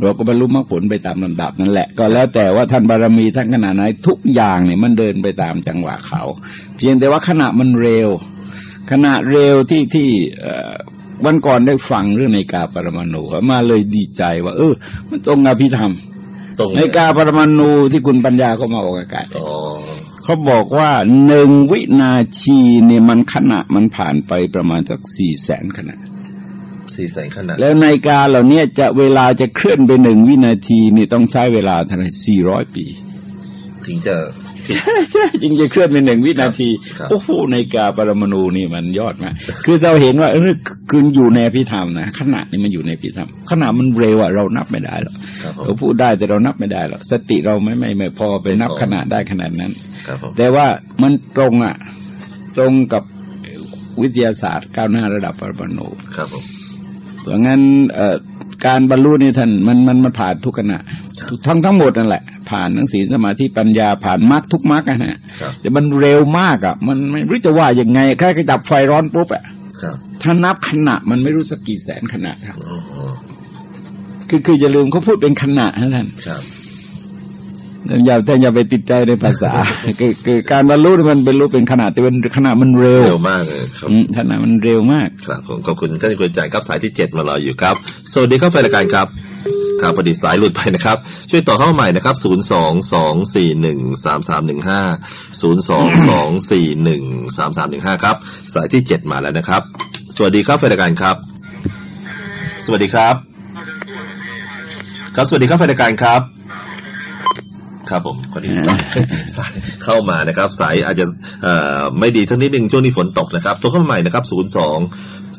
เราก็บรรลุมรรคผลไปตามลำดับนั่นแหละ ก็แล้วแต่ว่าท่านบารมีท่านขนาดไหนทุกอย่างเนี่ยมันเดินไปตามจังหวะเขา เพียงแต่ว่าขณะมันเร็ว ขณะเร็วที่ที่เอ่อวันก่อนได้ฟังเรื่องในาฬิกาปรมาณูมาเลยดีใจว่า เออ มันตรงกับพิธรรมตรงในาฬิกาปรมาณูที่คุณปัญญาเขามาออกอากาศอ๋อเขาบอกว่าหนึ่งวินาทีเนี่ยมันขณะมันผ่านไปประมาณสักสี่แสนขณะ สี่แสนขนาดแล้วในาฬิกาเหล่านี้จะเวลาจะเคลื่อนไปหนึ่งวินาทีนี่ต้องใช้เวลาเท่าไหร่สี่ร้อยปี ถึงจะผิดจริงจะเคลื่อนไปหนึ่งวินาทีครับโอ้โหในาฬิกาปรมาณูนี่มันยอดมากคือเราเห็นว่าเออคืออยู่ในพิธรรมนะขณะนี้มันอยู่ในพิธรรมขณะมันเร็วอะเรานับไม่ได้หรอกครับผมเราพูดได้แต่เรานับไม่ได้หรอกสติเราไม่ไม่ไม่พอไปนับขนาดได้ขนาดนั้นครับผมแต่ว่ามันตรงอะตรงกับวิทยาศาสตร์ก้าวหน้าระดับปรมาณูครับผม เพราะงั้นเอ่อการบรรลุนี่ท่านมันมันมันผ่านทุกขณะทุกทั้งทั้งหมดนั่นแหละ ผ่านทั้งศีลสมาธิปัญญาผ่านมรรคทุกมรรคอะฮะครับแต่มันเร็วมากอะ มันไม่รู้จะว่ายังไงแค่กระดับไฟร้อนปุ๊บอะครับถ้านับขณะมันไม่รู้สักกี่แสนขณะครับอ๋อคือคืออย่าลืมเขาพูดเป็นขณะนะท่านครับ อย่าแต่อย่าไปติดใจในภาษา คือคือการบรรลุนี่มันบรรลุเป็นขณะแต่เป็นขณะมันเร็วเร็วมากเลยครับอืมขณะมันเร็วมาก ครับผมขอบคุณท่านคุณจ่ายครับสายที่เจ็ดมารออยู่ครับ สวัสดีครับแฟนรายการครับครับพอดีสายหลุดไปนะครับ ช่วยต่อเข้ามาใหม่นะครับศูนย์สองสองสี่หนึ่งสามสามหนึ่งห้าศูนย์สองสองสี่หนึ่งสามสามหนึ่งห้าครับ สายที่เจ็ดมาแล้วนะครับ สวัสดีครับแฟนรายการครับ สวัสดีครับ ครับสวัสดีครับแฟนรายการครับ ครับผมคนที่สายสายเข้ามานะครับ สายอาจจะเอ่อไม่ดีสักนิดหนึ่งช่วงนี้ฝนตกนะครับโทรเข้ามาใหม่นะครับศูนย์สอง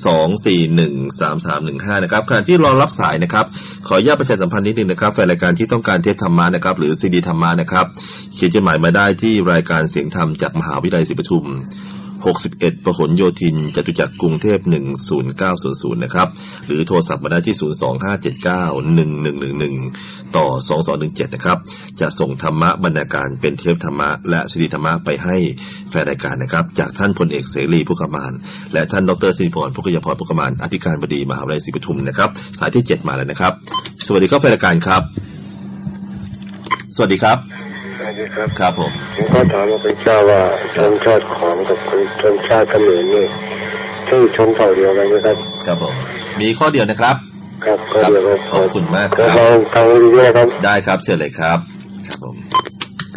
สองสี่หนึ่งสามสามหนึ่งห้านะครับขณะที่รอรับสายนะครับ ขออนุญาตประชาสัมพันธ์นิดนึงนะครับแฟนรายการที่ต้องการเทปธรรมะนะครับ หรือซีดีธรรมะนะครับ เขียนจดหมายมาได้ที่รายการเสียงธรรมจากมหาวิทยาลัยศรีปทุม 61ประหลโยธินจตุจักรกรุงเทพ10900 นะครับ หรือโทรศัพท์มาได้ที่ 025791111 ต่อ 2217 นะครับ จะส่งธรรมะบรรณาการเป็นเทปธรรมะ และซีดีธรรมะไปให้แฟนรายการนะครับ จากท่านพลเอกเสรีพุกมาน และท่านดรสิริพรพุกยพรพุกมานอธิการบดีมหาวิทยาลัยศรีปทุมนะครับ สายที่ 7 มาแล้วนะครับ สวัสดีครับแฟนรายการครับ สวัสดีครับ ครับครับผมผมก็ถามพระคุณเจ้าว่าชนชาติของกับคนชนชาติเขมรนี่ชื่อชนเผ่าเดียวกันไหมครับ ครับผมมีข้อเดียวนะครับ ครับก็เดียวกันขอบคุณมากคก็รับลองทางนี้ด้วยครับได้ครับเชิญเลยครับครับผม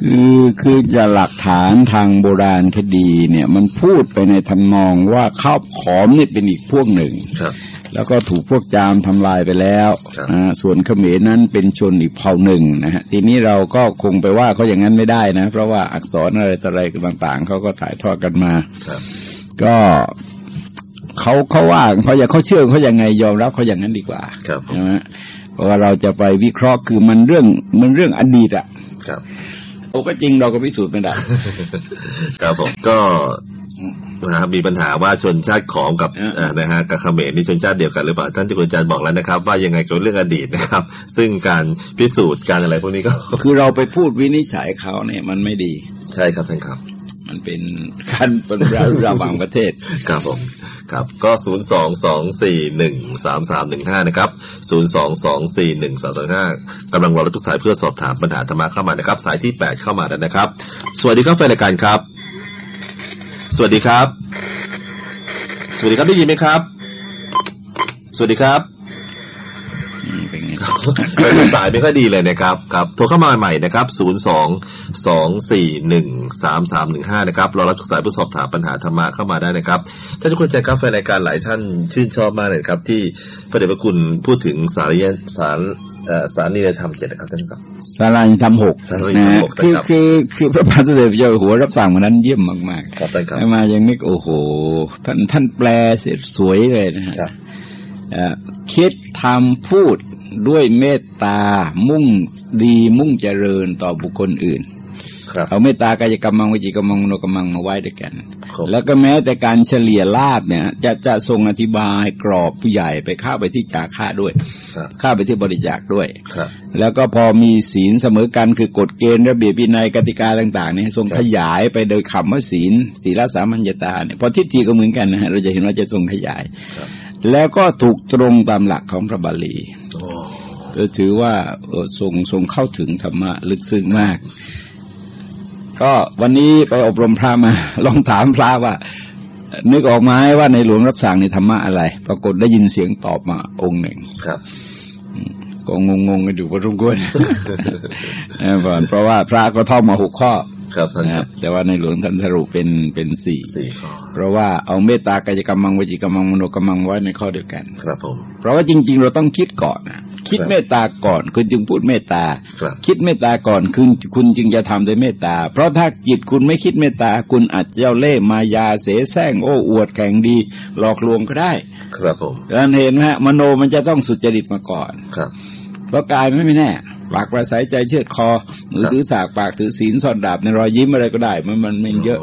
คือคือจะหลักฐานทางโบราณคดีเนี่ย มันพูดไปในทำนองว่าข้าวผอมนี่เป็นอีกพวกหนึ่งครับ แล้วก็ถูกพวกจามทำลายไปแล้วครับอ่าส่วนเขมรนั้นเป็นชนอีกเผ่าหนึ่งนะฮะทีนี้เราก็คงไปว่าเขาอย่างนั้นไม่ได้นะ เพราะว่าอักษรอะไรต่ออะไรต่างๆเขาก็ถ่ายทอดกันมาครับก็เขเขาเขาว่าเขาอยากเขาเชื่อเขาอย่างไงยอมรับเขาอย่างนั้นดีกว่าครับผมใช่ไหมเพราะว่าเราจะไปวิเคราะห์คือมันเรื่องมันเรื่องอดีตอะครับโอ้ก็จริงเราก็พิสูจน์ไม่ได้ครับผมก็ นะครับมีปัญหาว่าชนชาติขอมกับเออเอ่อนะฮะกับเขมรนี่ชนชาติเดียวกันหรือเปล่าท่านเจ้าคุณอาจารย์บอกแล้วนะครับ ว่ายังไงก็เรื่องอดีตนะครับ ซึ่งการพิสูจน์การอะไรพวกนี้ก็ คือเราไปพูดวินิจฉัยเขาเนี่ยมันไม่ดี ใช่ครับท่านครับ มันเป็นการเป็นระหว่างประเทศครับผมครับก็ศูนย์สองสองสี่หนึ่งสามสามหนึ่งห้านะครับศูนย์สองสองสี่หนึ่งสามสามห้ากำลังรอรับทุกสายเพื่อสอบถามปัญหาธรรมะเข้ามานะครับ สายที่แปดเข้ามาแล้วนะครับ สวัสดีครับแฟนรายการครับ สวัสดีครับ สวัสดีครับได้ยินไหมครับ สวัสดีครับอืมเป็นไงเป็นสายไม่ค่อยดีเลยนะครับ ครับ โทรเข้ามาใหม่นะครับศูนย์สองสองสี่หนึ่งสามสามหนึ่งห้านะครับรอรับทุกสายเพื่อสอบถามปัญหาธรรมะเข้ามาได้นะครับ ท่านทุกคนใจครับแฟนรายการหลายท่านชื่นชอบมากเลยครับ ที่พระเดชพระคุณพูดถึงสารยสารเอ่อ สารนิรธรรมเจ็ดนะครับท่านครับสารานิธรรมหกสารานินะธรรมฮะหกคือนะครับคือคือพระบาทสมเด็จพระเจ้าอยู่หัวรับสั่งวันนั้นเยี่ยมมากครับท่านครับๆมาอย่างนี้โอ้โห ท่านท่านแปลเสร็จสวยเลยนะฮะครับเอ่อคิดทำพูดด้วยเมตตามุ่งดีมุ่งเจริญต่อบุคคลอื่นครับ เอาเมตตากายกรรมังวิจิกรรมังมโนกรรมังมาไว้ด้วยกันครับแล้วก็แม้แต่การเฉลี่ยลาบเนี่ย จะจะทรงอธิบายกรอบผู้ใหญ่ไปเข้าไปที่จาค่าด้วยครับเข้าไปที่บริจาคด้วยครับแล้วก็พอมีศีลเสมอกันคือกฎเกณฑ์ระเบียบวินัยกติกาต่างๆเนี่ยทรงขยายไปโดยคำว่าศีลศีลสามัญญตาเนี่ยพอทิฏฐิก็เหมือนกันนะฮะเราจะเห็นว่าจะทรงขยายครับแล้วก็ถูกตรงตามหลักของพระบาลีโอ้ก็ถือว่าเอ่อทรงทรงเข้าถึงธรรมะลึกซึ้งมาก ก็วันนี้ไปอบรมพระมา ลองถามพระว่า นึกออกไหมว่าในหลวงรับสั่งในธรรมะอะไร ปรากฏได้ยินเสียงตอบมาองค์หนึ่งครับก็งงๆกันอยู่พอสมควรเออเพราะว่าพระก็ท่องมาหกข้อ ครับท่านนะคครัรับบแต่ว่าในหลวงท่านสรุปเป็นเป็นสี่สี่ข้อเพราะว่าเอาเมตตากายกรรมังวจิกรรมังมโนกรรมังไว้ในข้อเดียวกัน ครับผม เพราะว่าจริง ๆ เราต้องคิดก่อนนะคิดครับเมตตาก่อนคุณจึงพูดเมตตาครับคิดเมตตาก่อนคุณคุณจึงจะทำด้วยเมตตา เพราะถ้าจิตคุณไม่คิดเมตตา คุณอาจจะเจ้าเล่ห์มายาเสแสร้งโอ้อวดแข่งดี หลอกลวงก็ได้ ครับผมดังนั้นเห็นไหมฮะมโนมันจะต้องสุจริตมาก่อน ครับเพราะกายมันไม่แน่ ปากประสัยใจเชือดคอมือถือสากปากถือศีลซ่อนดาบในรอยยิ้มอะไรก็ได้ มันมันมันเยอะ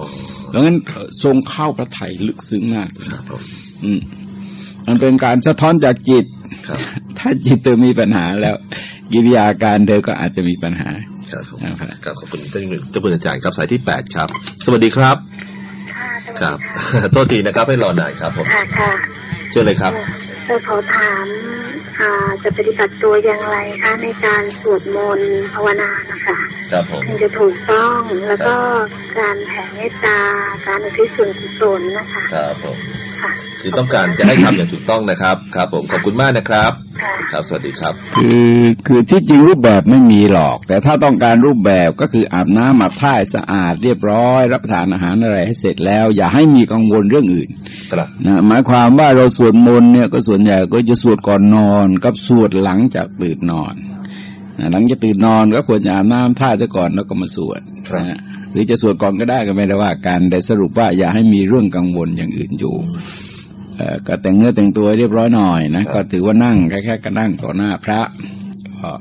ดังนั้นเอ่อทรงเข้าพระไถ่ลึกซึ้งมากครับผมอืมมันเป็นการสะท้อนจากจิตครับถ้าจิตเธอมีปัญหาแล้วกิริยาการเธอก็อาจจะมีปัญหาครับผมนะครับครับขอบคุณท่านเจ้าคุณอาจารย์ครับสายที่แปดครับ สวัสดีครับค่ะสวัสครัดีบค่ะโทษทีนะครับให้รอนานครับผมค่ะค่ะเชิญเลยครับ เออขอถามอ่าจะปฏิบัติตัวอย่างไรคะในการสวดมนต์ภาวนานะคะครับผมถึงจะถูกต้องแล้วก็การแผ่เมตตาการอุทิศส่วนกุศลนะคะครับผมค่ะคือต้องการจะให้ทำอย่างถูกต้องนะครับครับผมขอบคุณมากนะครับค่ะครับ สวัสดีครับ คือคือที่จริงรูปแบบไม่มีหรอก แต่ถ้าต้องการรูปแบบก็คืออาบน้ำอาบท่าให้สะอาดเรียบร้อย รับประทานอาหารอะไรให้เสร็จแล้ว อย่าให้มีกังวลเรื่องอื่นครับนะหมายความว่าเราสวดมนต์เนี่ยก็ส่วนใหญ่ก็จะสวดก่อนนอน กับสวดหลังจากตื่นนอนนะหลังจากตื่นนอนก็ควรจะอาบน้ำท่าซะก่อนแล้วก็มาสวดครับนะหรือจะสวดก่อนก็ได้ก็ไม่ได้ว่ากันแต่สรุปว่าอย่าให้มีเรื่องกังวลอย่างอื่นอยู่เอ่อ ก็แต่งเนื้อแต่งตัวเรียบร้อยหน่อยนะก็ถือว่านั่งแค่แค่ก็นั่งต่อหน้าพระก็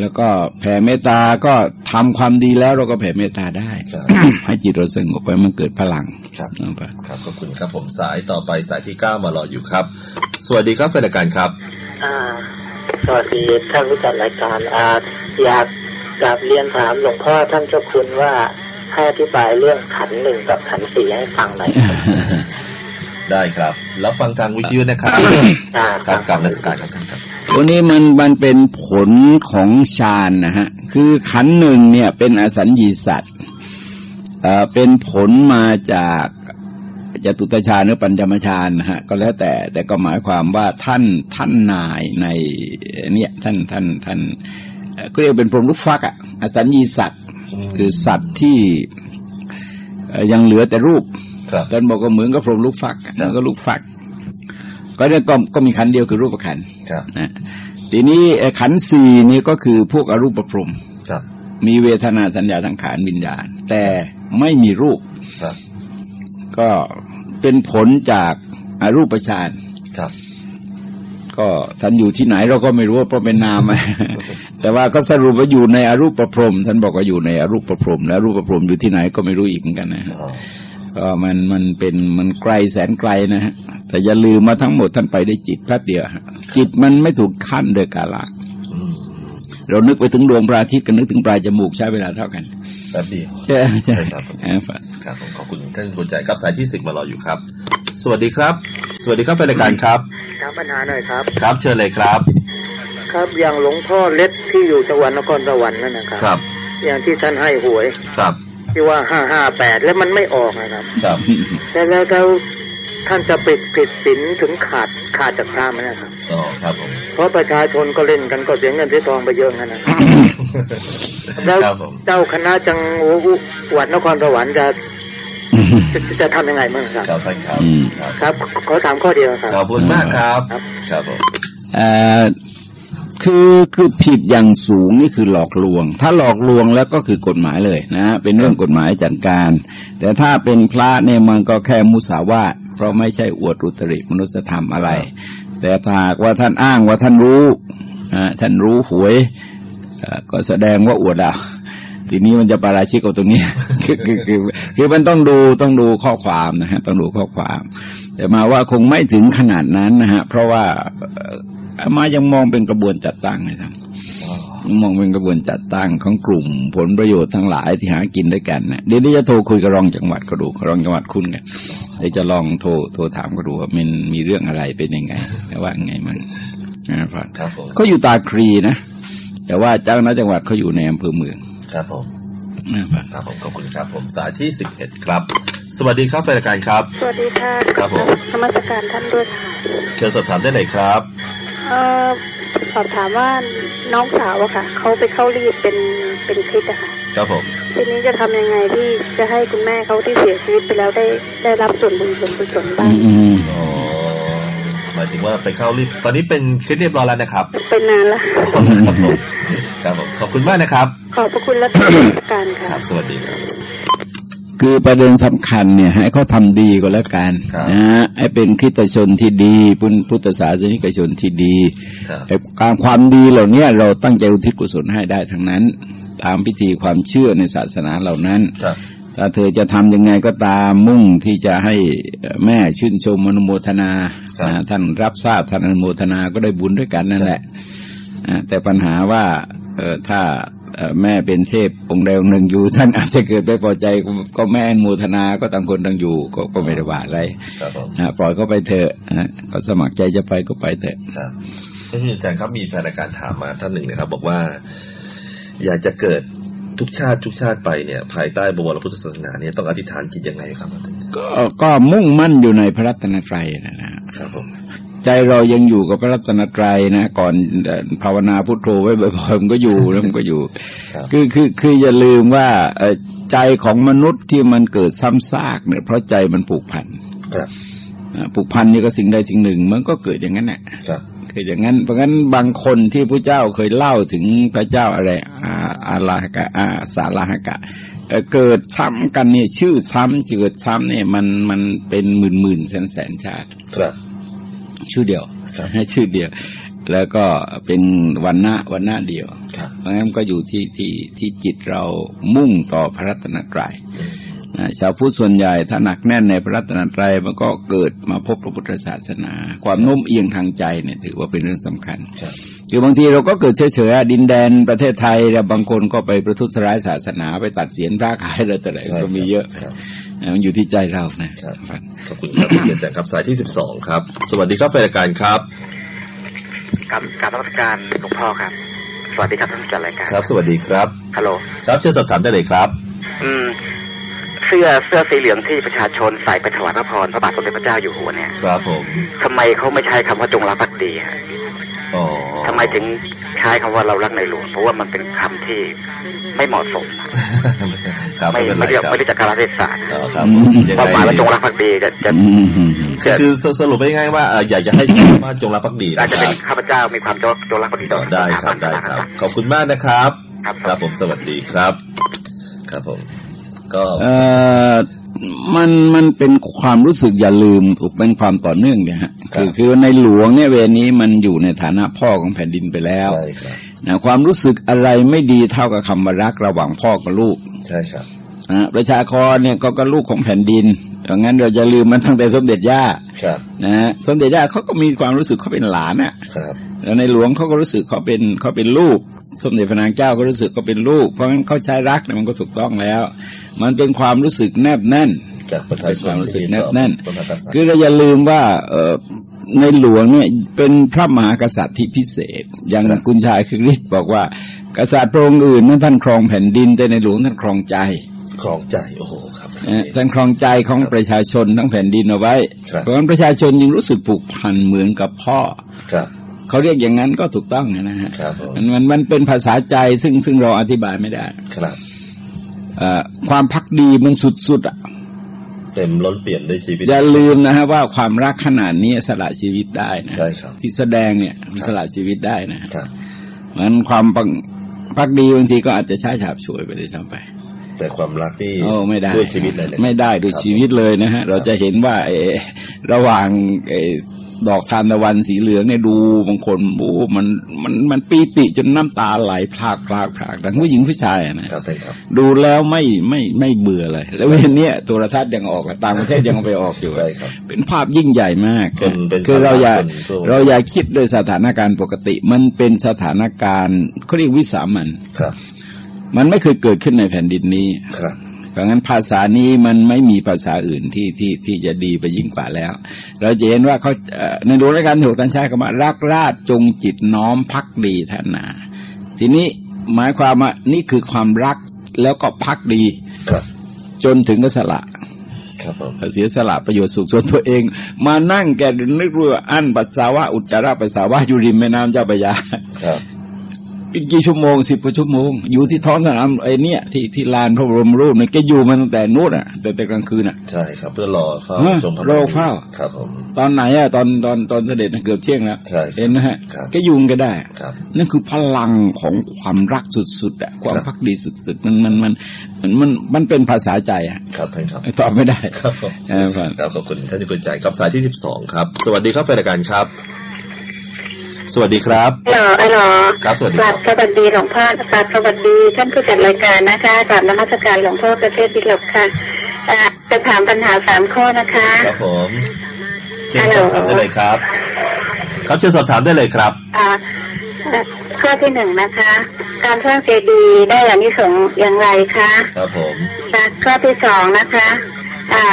แล้วก็แผ่เมตตาก็ทำความดีแล้วเราก็แผ่เมตตาได้ครับให้จิตเราสงบไปมันเกิดพลังครับนะครับครับขอบคุณครับผมสายต่อไปสายที่เก้ามารออยู่ครับ สวัสดีครับแฟนรายการครับอ่าสวัสดีท่านผู้จัดรายการอาอยากกราบเรียนถามหลวงพ่อท่านเจ้าคุณว่าให้อธิบายเรื่องขันหนึ่งกับขันสี่ให้ฟังหน่อยครับ ได้ครับ รับฟังทางวิทยุนะครับอ่าครับกลับนักสการครับท่านครับตัวนี้มันมันเป็นผลของฌานนะฮะ คือขันธ์หนึ่งเนี่ยเป็นอสัญญีสัตว์เอ่อเป็นผลมาจากจตุตฌานหรือปัญจมฌานนะฮะก็แล้วแต่ แต่ก็หมายความว่าท่านท่านนายในเนี่ยท่านท่านท่านเอ่อก็เรียกเป็นพรหมลูกฟักอะอสัญญีสัตว์ คือสัตว์ที่เอ่อยังเหลือแต่รูปครับ ท่านบอกก็เหมือนกับพรหมลูกฟักอะแล้วก็ลูกฟัก ก็เนี่ยก็ก็มีขันธ์เดียวคือรูปขันธ์ครับนะทีนี้ไอ้ขันธ์สี่นี่ก็คือพวกอรูปพรหมครับมีเวทนาสัญญาทังขานวิญญาณ แต่ไม่มีรูปครับก็เป็นผลจากอารูปฌานครับก็ท่านอยู่ที่ไหนเราก็ไม่รู้เพราะเป็นนาม แต่ว่าก็สรุปว่าอยู่ในอรูปประพรหมท่านบอกว่าอยู่ในอรูปประพรหมแล้วรูปประพรหมอยู่ที่ไหนก็ไม่รู้อีกเหมือนกันนะฮะอ๋อ ก็มันมันเป็นมันไกลแสนไกลนะฮะแต่อย่าลืมมาทั้งหมดท่านไปได้วยจิตแป๊บเดียวฮะจิตมันไม่ถูกขั้นโดยกาละอืมเรานึกไปถึงดวงพระอาทิตย์กับนึกถึงปลายจมูกใช้เวลาเท่ากันแป๊บเดียวใช่ใช่ใช่ครับอ่าฝากครับผมขอบคุณท่านคุณใจครับสายที่สิบมารออยู่ครับ สวัสดีครับ สวัสดีครับแฟนรายการครับถามปัญหาหน่อยครับ ครับเชิญเลยครับ ครับอย่างหลวงพ่อเล็กที่อยู่จังหวัดนครสวรรค์นั่นนะครับ ครับ อย่างที่ท่านให้หวยครับ ที่ว่าห้าห้าแปดแล้วมันไม่ออกนะครับ ครับแต่แล้วแล้วท่านจะปิดผิดศีลถึงขาดขาดจากพระไหมนะครับอ๋อครับผมเพราะประชาชนก็เล่นกันก็เสียเงินเสียทองไปเยอะงั้นนะครับแล้วครับผมเจ้าคณะจังหวัดนครสวรรค์จะจะจะทำยังไงบ้างครับครับท่านครับอืมครับ ครับขอถามข้อเดียวครับขอบคุณมากครับ ครับครับผมเอ่อ คือคือผิดอย่างสูงนี่คือหลอกลวง ถ้าหลอกลวงแล้วก็คือกฎหมายเลยนะเป็นเรื่องกฎหมายจัดการ แต่ถ้าเป็นพระเนี่ยมันก็แค่มุสาวาทเพราะไม่ใช่อวดอุตริมนุสธรรมอะไร แต่ถ้าหากว่าท่านอ้างว่าท่านรู้อ่าท่านรู้หวยอ่อก็แสดงว่าอวดอะทีนี้มันจะปาราชิกกับตรงนี้คือคือคือมันต้องดูต้องดูข้อความนะฮะต้องดูข้อความ แต่มาว่าคงไม่ถึงขนาดนั้นนะฮะ เพราะว่าเอ่ออามายังมองเป็นกระบวนจัดตั้งนะครับยังมองเป็นกระบวนจัดตั้งของกลุ่ม ผลประโยชน์ทั้งหลายที่หากินด้วยกันนะเดี๋ยวนี้จะโทรคุยกับรองจังหวัดก็ดูรองจังหวัดคุณกันเดี๋ยวจะลองโทรโทรถามก็ดูว่ามันมีเรื่องอะไรเป็นยังไงว่าไงมันนะครับครับผมเขาอยู่ตาครีนะ แต่ว่าเจ้าหน้าจังหวัดเขาอยู่ในอำเภอเมือง ครับผมนะครับครับผมขอบคุณครับผมสายที่สิบเอ็ดครับ สวัสดีครับแฟนรายการครับ สวัสดีค่ะครับผมนมัสการท่านด้วยค่ะเชิญสอบถามได้เลยครับเอ่อสอบถามว่าน้องสาวอะค่ะเขาไปเข้ารีดเป็นเป็นคริสต์อะค่ะ ครับผมทีนี้จะทำยังไงที่จะให้คุณแม่เขาที่เสียชีวิตไปแล้วได้ได้รับส่วนบุญส่วนกุศลบ้างอืมอ๋อหมายถึงว่าไปเข้ารีบตอนนี้เป็นคลิปเรียบร้อยแล้วนะครับ เป็นนานละครับผมครับผมขอบคุณมากนะครับ ขอบพระคุณและนมัสการคค่ะรับ สวัสดีครับ คือประเด็นสำคัญเนี่ย ให้เขาทำดีก็แล้วกันครับนะฮะให้เป็นคริสตชนที่ดีพุทธพุทธศาสนิกชนที่ดีครับไอ้การความดีเหล่านี้เราตั้งใจอุทิศกุศลให้ได้ทั้งนั้น ตามพิธีความเชื่อในศาสนาเหล่านั้นครับถ้าเธอจะทำยังไงก็ตามมุ่งที่จะให้แม่ชื่นชมอนุโมทนาครับนะท่านรับทราบท่านอนุโมทนาก็ได้บุญด้วยกันนั่นแหละอ่าแต่ปัญหาว่าเอ่อถ้าเอ่อ แม่เป็นเทพองค์ใดองค์หนึ่งอยู่ ท่านอาจจะเกิดไม่พอใจก็ก็แม่อนุโมทนาก็ต่างคนต่างอยู่ก็ก็ไม่ได้ว่าอะไรครับผมนะปล่อยเขาไปเถอะนะก็สมัครใจจะไปก็ไปเถอะครับท่านอาจารย์ครับมีแฟนรายการถามมาท่านหนึ่งนะครับ บอกว่า อยากจะเกิดทุกชาติทุกชาติไปเนี่ย ภายใต้บวรพุทธศาสนาเนี่ยต้องอธิษฐานจิตยังไงครับก็ก็มุ่งมั่นอยู่ในพระรัตนตรัยนะนะครับผม ใจเรายังอยู่กับพระรัตนตรัยนะ ก่อนเอ่อภาวนาพุทโธไว้บ่อยๆมันก็อยู่แล้วมันก็อยู่ครับคือคือคืออย่าลืมว่าเอ่อใจของมนุษย์ที่มันเกิดซ้ำซากเนี่ยเพราะใจมันผูกพันครับอ่าผูกพันนี่ก็สิ่งใดสิ่งหนึ่ง มันก็เกิดอย่างนั้นแหละครับเกิดอย่างนั้น เพราะงั้นบางคนที่พระเจ้าเคยเล่าถึงพระเจ้าอะไรอาอาลาหกะอาสาลาหกะเอ่อเกิดซ้ำกันเนี่ยชื่อซ้ำเกิดซ้ำเนี่ยมันมันเป็นหมื่นหมื่นแสนแสนชาติ ครับ ชื่อเดียวครับให้ชื่อเดียว แล้วก็เป็นวันหน้าวันหน้าเดียวครับเพราะงั้นก็อยู่ที่ที่ที่จิตเรามุ่งต่อพระรัตนตรัยนะชาวพุทธส่วนใหญ่ถ้าหนักแน่นในพระรัตนตรัยมันก็เกิดมาพบพระพุทธศาสนา ความโน้มเอียงทางใจเนี่ยถือว่าเป็นเรื่องสำคัญครับคือบางทีเราก็เกิดเฉยๆอะดินแดนประเทศไทยแต่บางคนก็ไปประทุษร้ายศาสนาไปตัดเสียนพระขายอะไรแต่ไหนก็มีเยอะครับนะ มันอยู่ที่ใจเรานะครับขอบคุณครับอาจารย์ครับสายที่สิบสองครับ สวัสดีครับแฟนรายการครับกับการรัชการหลวงพ่อครับ สวัสดีครับท่านผู้จัดรายการครับ สวัสดีครับฮัลโหลครับเชิญสอบถามได้เลยครับ อืมเสื้อเสื้อสีเหลืองที่ประชาชนใส่ไปถวายพระพรพระบาทสมเด็จพระเจ้าอยู่หัวเนี่ย ครับผมทำไมเขาไม่ใช้คำว่าจงรักภักดีฮะอ๋อ ทำไมถึงใช้คำว่าเรารักในหลวงเพราะว่ามันเป็นคำที่ไม่เหมาะสมนะครับไม่ไม่เป็นไรไม่เรียกครับไม่ได้จักรเทศะอ๋อครับอืมยังความหไงมายว่าจงรักภักดีจะจะอืมอืมคือคือสรุปไปง่ายๆว่าเอ่ออยากจะให้ใช้คำว่าจงรักภักดีอานะจจะคเป็นรับข้าพเจ้ามีความจงจงรักภักดีต่อได้ครับได้ครับ ขอบคุณมากนะครับ ครับครับผมสวัสดีครับ ครับผม ก็เอ่อ มันมันเป็นความรู้สึกอย่าลืมถูกเป็นความต่อเนื่องเนี่ยฮะครับคือคือในหลวงเนี่ยเวรนี้มันอยู่ในฐานะพ่อของแผ่นดินไปแล้วใช่ครับนะความรู้สึกอะไรไม่ดีเท่ากับคำว่ารักระหว่างพ่อกับลูก ใช่ครับนะประชากรเนี่ยก็ก็ลูกของแผ่นดินดังนั้นเราจะลืมมันตั้งแต่สมเด็จย่าครับนะฮะสมเด็จย่าเขาก็มีความรู้สึกเขาเป็นหลานอะครับ แล้วในหลวงเขาก็รู้สึกเขาเป็นเขาเป็นลูก สมเด็จพระนางเจ้าก็รู้สึกเขาเป็นลูก เพราะงั้นเขาใช้รักเนี่ยมันก็ถูกต้องแล้ว มันเป็นความรู้สึกแนบแน่นจากประชาชนความรู้สึกแนบแน่นพระมหากษัตริย์คือเราอย่าลืมว่าเอ่อในหลวงเนี่ยเป็นพระมหากษัตริย์ที่พิเศษ อย่างกุญชายคือฤทธิ์บอกว่า กษัตริย์พระองค์อื่นนั้นท่านครองแผ่นดินแต่ในหลวงท่านครองใจครองใจโอ้โหครับนะท่านครองใจของประชาชนทั้งแผ่นดินเอาไว้ครับเพราะฉะนั้นประชาชนยังรู้สึกผูกพันเหมือนกับพ่อครับ เขาเรียกอย่างนั้นก็ถูกต้องนะฮะครับผมมันมันมันเป็นภาษาใจซึ่งซึ่งเราอธิบายไม่ได้ ครับเอ่อความพักดีมันสุดๆอะเต็มล้นเปลี่ยนด้วยชีวิตอย่าลืมนะฮะว่าความรักขนาดนี้สละชีวิตได้นะใช่ครับที่แสดงเนี่ยมันสละชีวิตได้นะครับมันความปังพักดีบางทีก็อาจจะใช้ฉาบฉวยไปเลยซ้ำไปแต่ความรักที่โอ้ไม่ได้ด้วยชีวิตเลยนะไม่ได้ด้วยครับชีวิตเลยนะฮะเราจะเห็นว่าเออระหว่างเออ ดอกทานตะวันสีเหลืองเนี่ยดูบางคนโอ้มันมันมันปีติจนน้ำตาไหลพลากพลากพลากทั้งผู้หญิงผู้ชายอะนะครับท่านครับดูแล้วไม่ไม่ไม่เบื่อเลย แล้วเวันเนี้ยโทรทัศน์ยังออกอะต่างประเทศยังเอาไปออกอยู่ใช่ครับเป็นภาพยิ่งใหญ่มากเป็นเป็นคือเราอย่าเป็นตัวเราอย่าคิดโดยสถานการณ์ปกติ มันเป็นสถานการณ์เขาเรียกวิสามันครับมันไม่เคยเกิดขึ้นในแผ่นดินนี้ครับ เพราะงั้นภาษานี้มันไม่มีภาษาอื่นที่ที่ที่จะดีไปยิ่งกว่าแล้ว เราจะเห็นว่าเขาเอ่อในหลวงรัชกาลที่หกท่านใช้คำว่ารักราชจงจิตน้อมพักดีท่านนาทีนี้หมายความว่านี่คือความรักแล้วก็พักดีครับจนถึงก็สละครับผมเสียสละประโยชน์สุขส่วนตัวเอง มานั่งแกนึกว่าอั้นปัสสาวะอุจจาระปัสสาวะอยู่ริมแม่น้ำเจ้าพระยาครับอี กกี่ชั่วโมงสิบกว่าชั่วโมง อยู่ที่ท้องสนามไอ้เนี่ยที่ที่ลานพระบรมรูปเนี่ยแกอยู่มาตั้งแต่นู้นอะแต่แต่กลางคืนอะใช่ครับเพื่อรอเฝ้าฮะชมพระรอเฝ้าครับผมตอนไหนอะตอนตอนตอนเสด็จน่ะเกือบเที่ยงแล้วใช่เห็นนะฮะครับแกยุงก็ได้ครับนั่นคือพลังของความรักสุดๆอะความครับพักดีสุดๆมันมันมันมันมันมันเป็นภาษาใจอะครับท่านครับตอบไม่ได้ครับผมเออครับครับขอบคุณท่านที่คุณใจครับสายที่สิบสองครับ สวัสดีครับแฟนรายการครับ สวัสดีครับฮัลโหลฮัลโหลครับสวัสดีกครารับบสวัสดีหลวงพ่อกราบสวัสดีท่านผู้จัดรายการนะคะกราบนมัสการหลวงพ่อประเทศบิลบค่ะอ่าจะถามปัญหาสามข้อนะคะครับผมเชิญสอบถามได้เลยครับครับเชิญสอบถามได้เลยครับอ่าเอ่อข้อที่หนึ่งนะคะ การสร้างเจดีย์ได้อย่างนิสงส์อย่างไรคะ ครับผมค่ะข้อที่สองนะคะ อ่า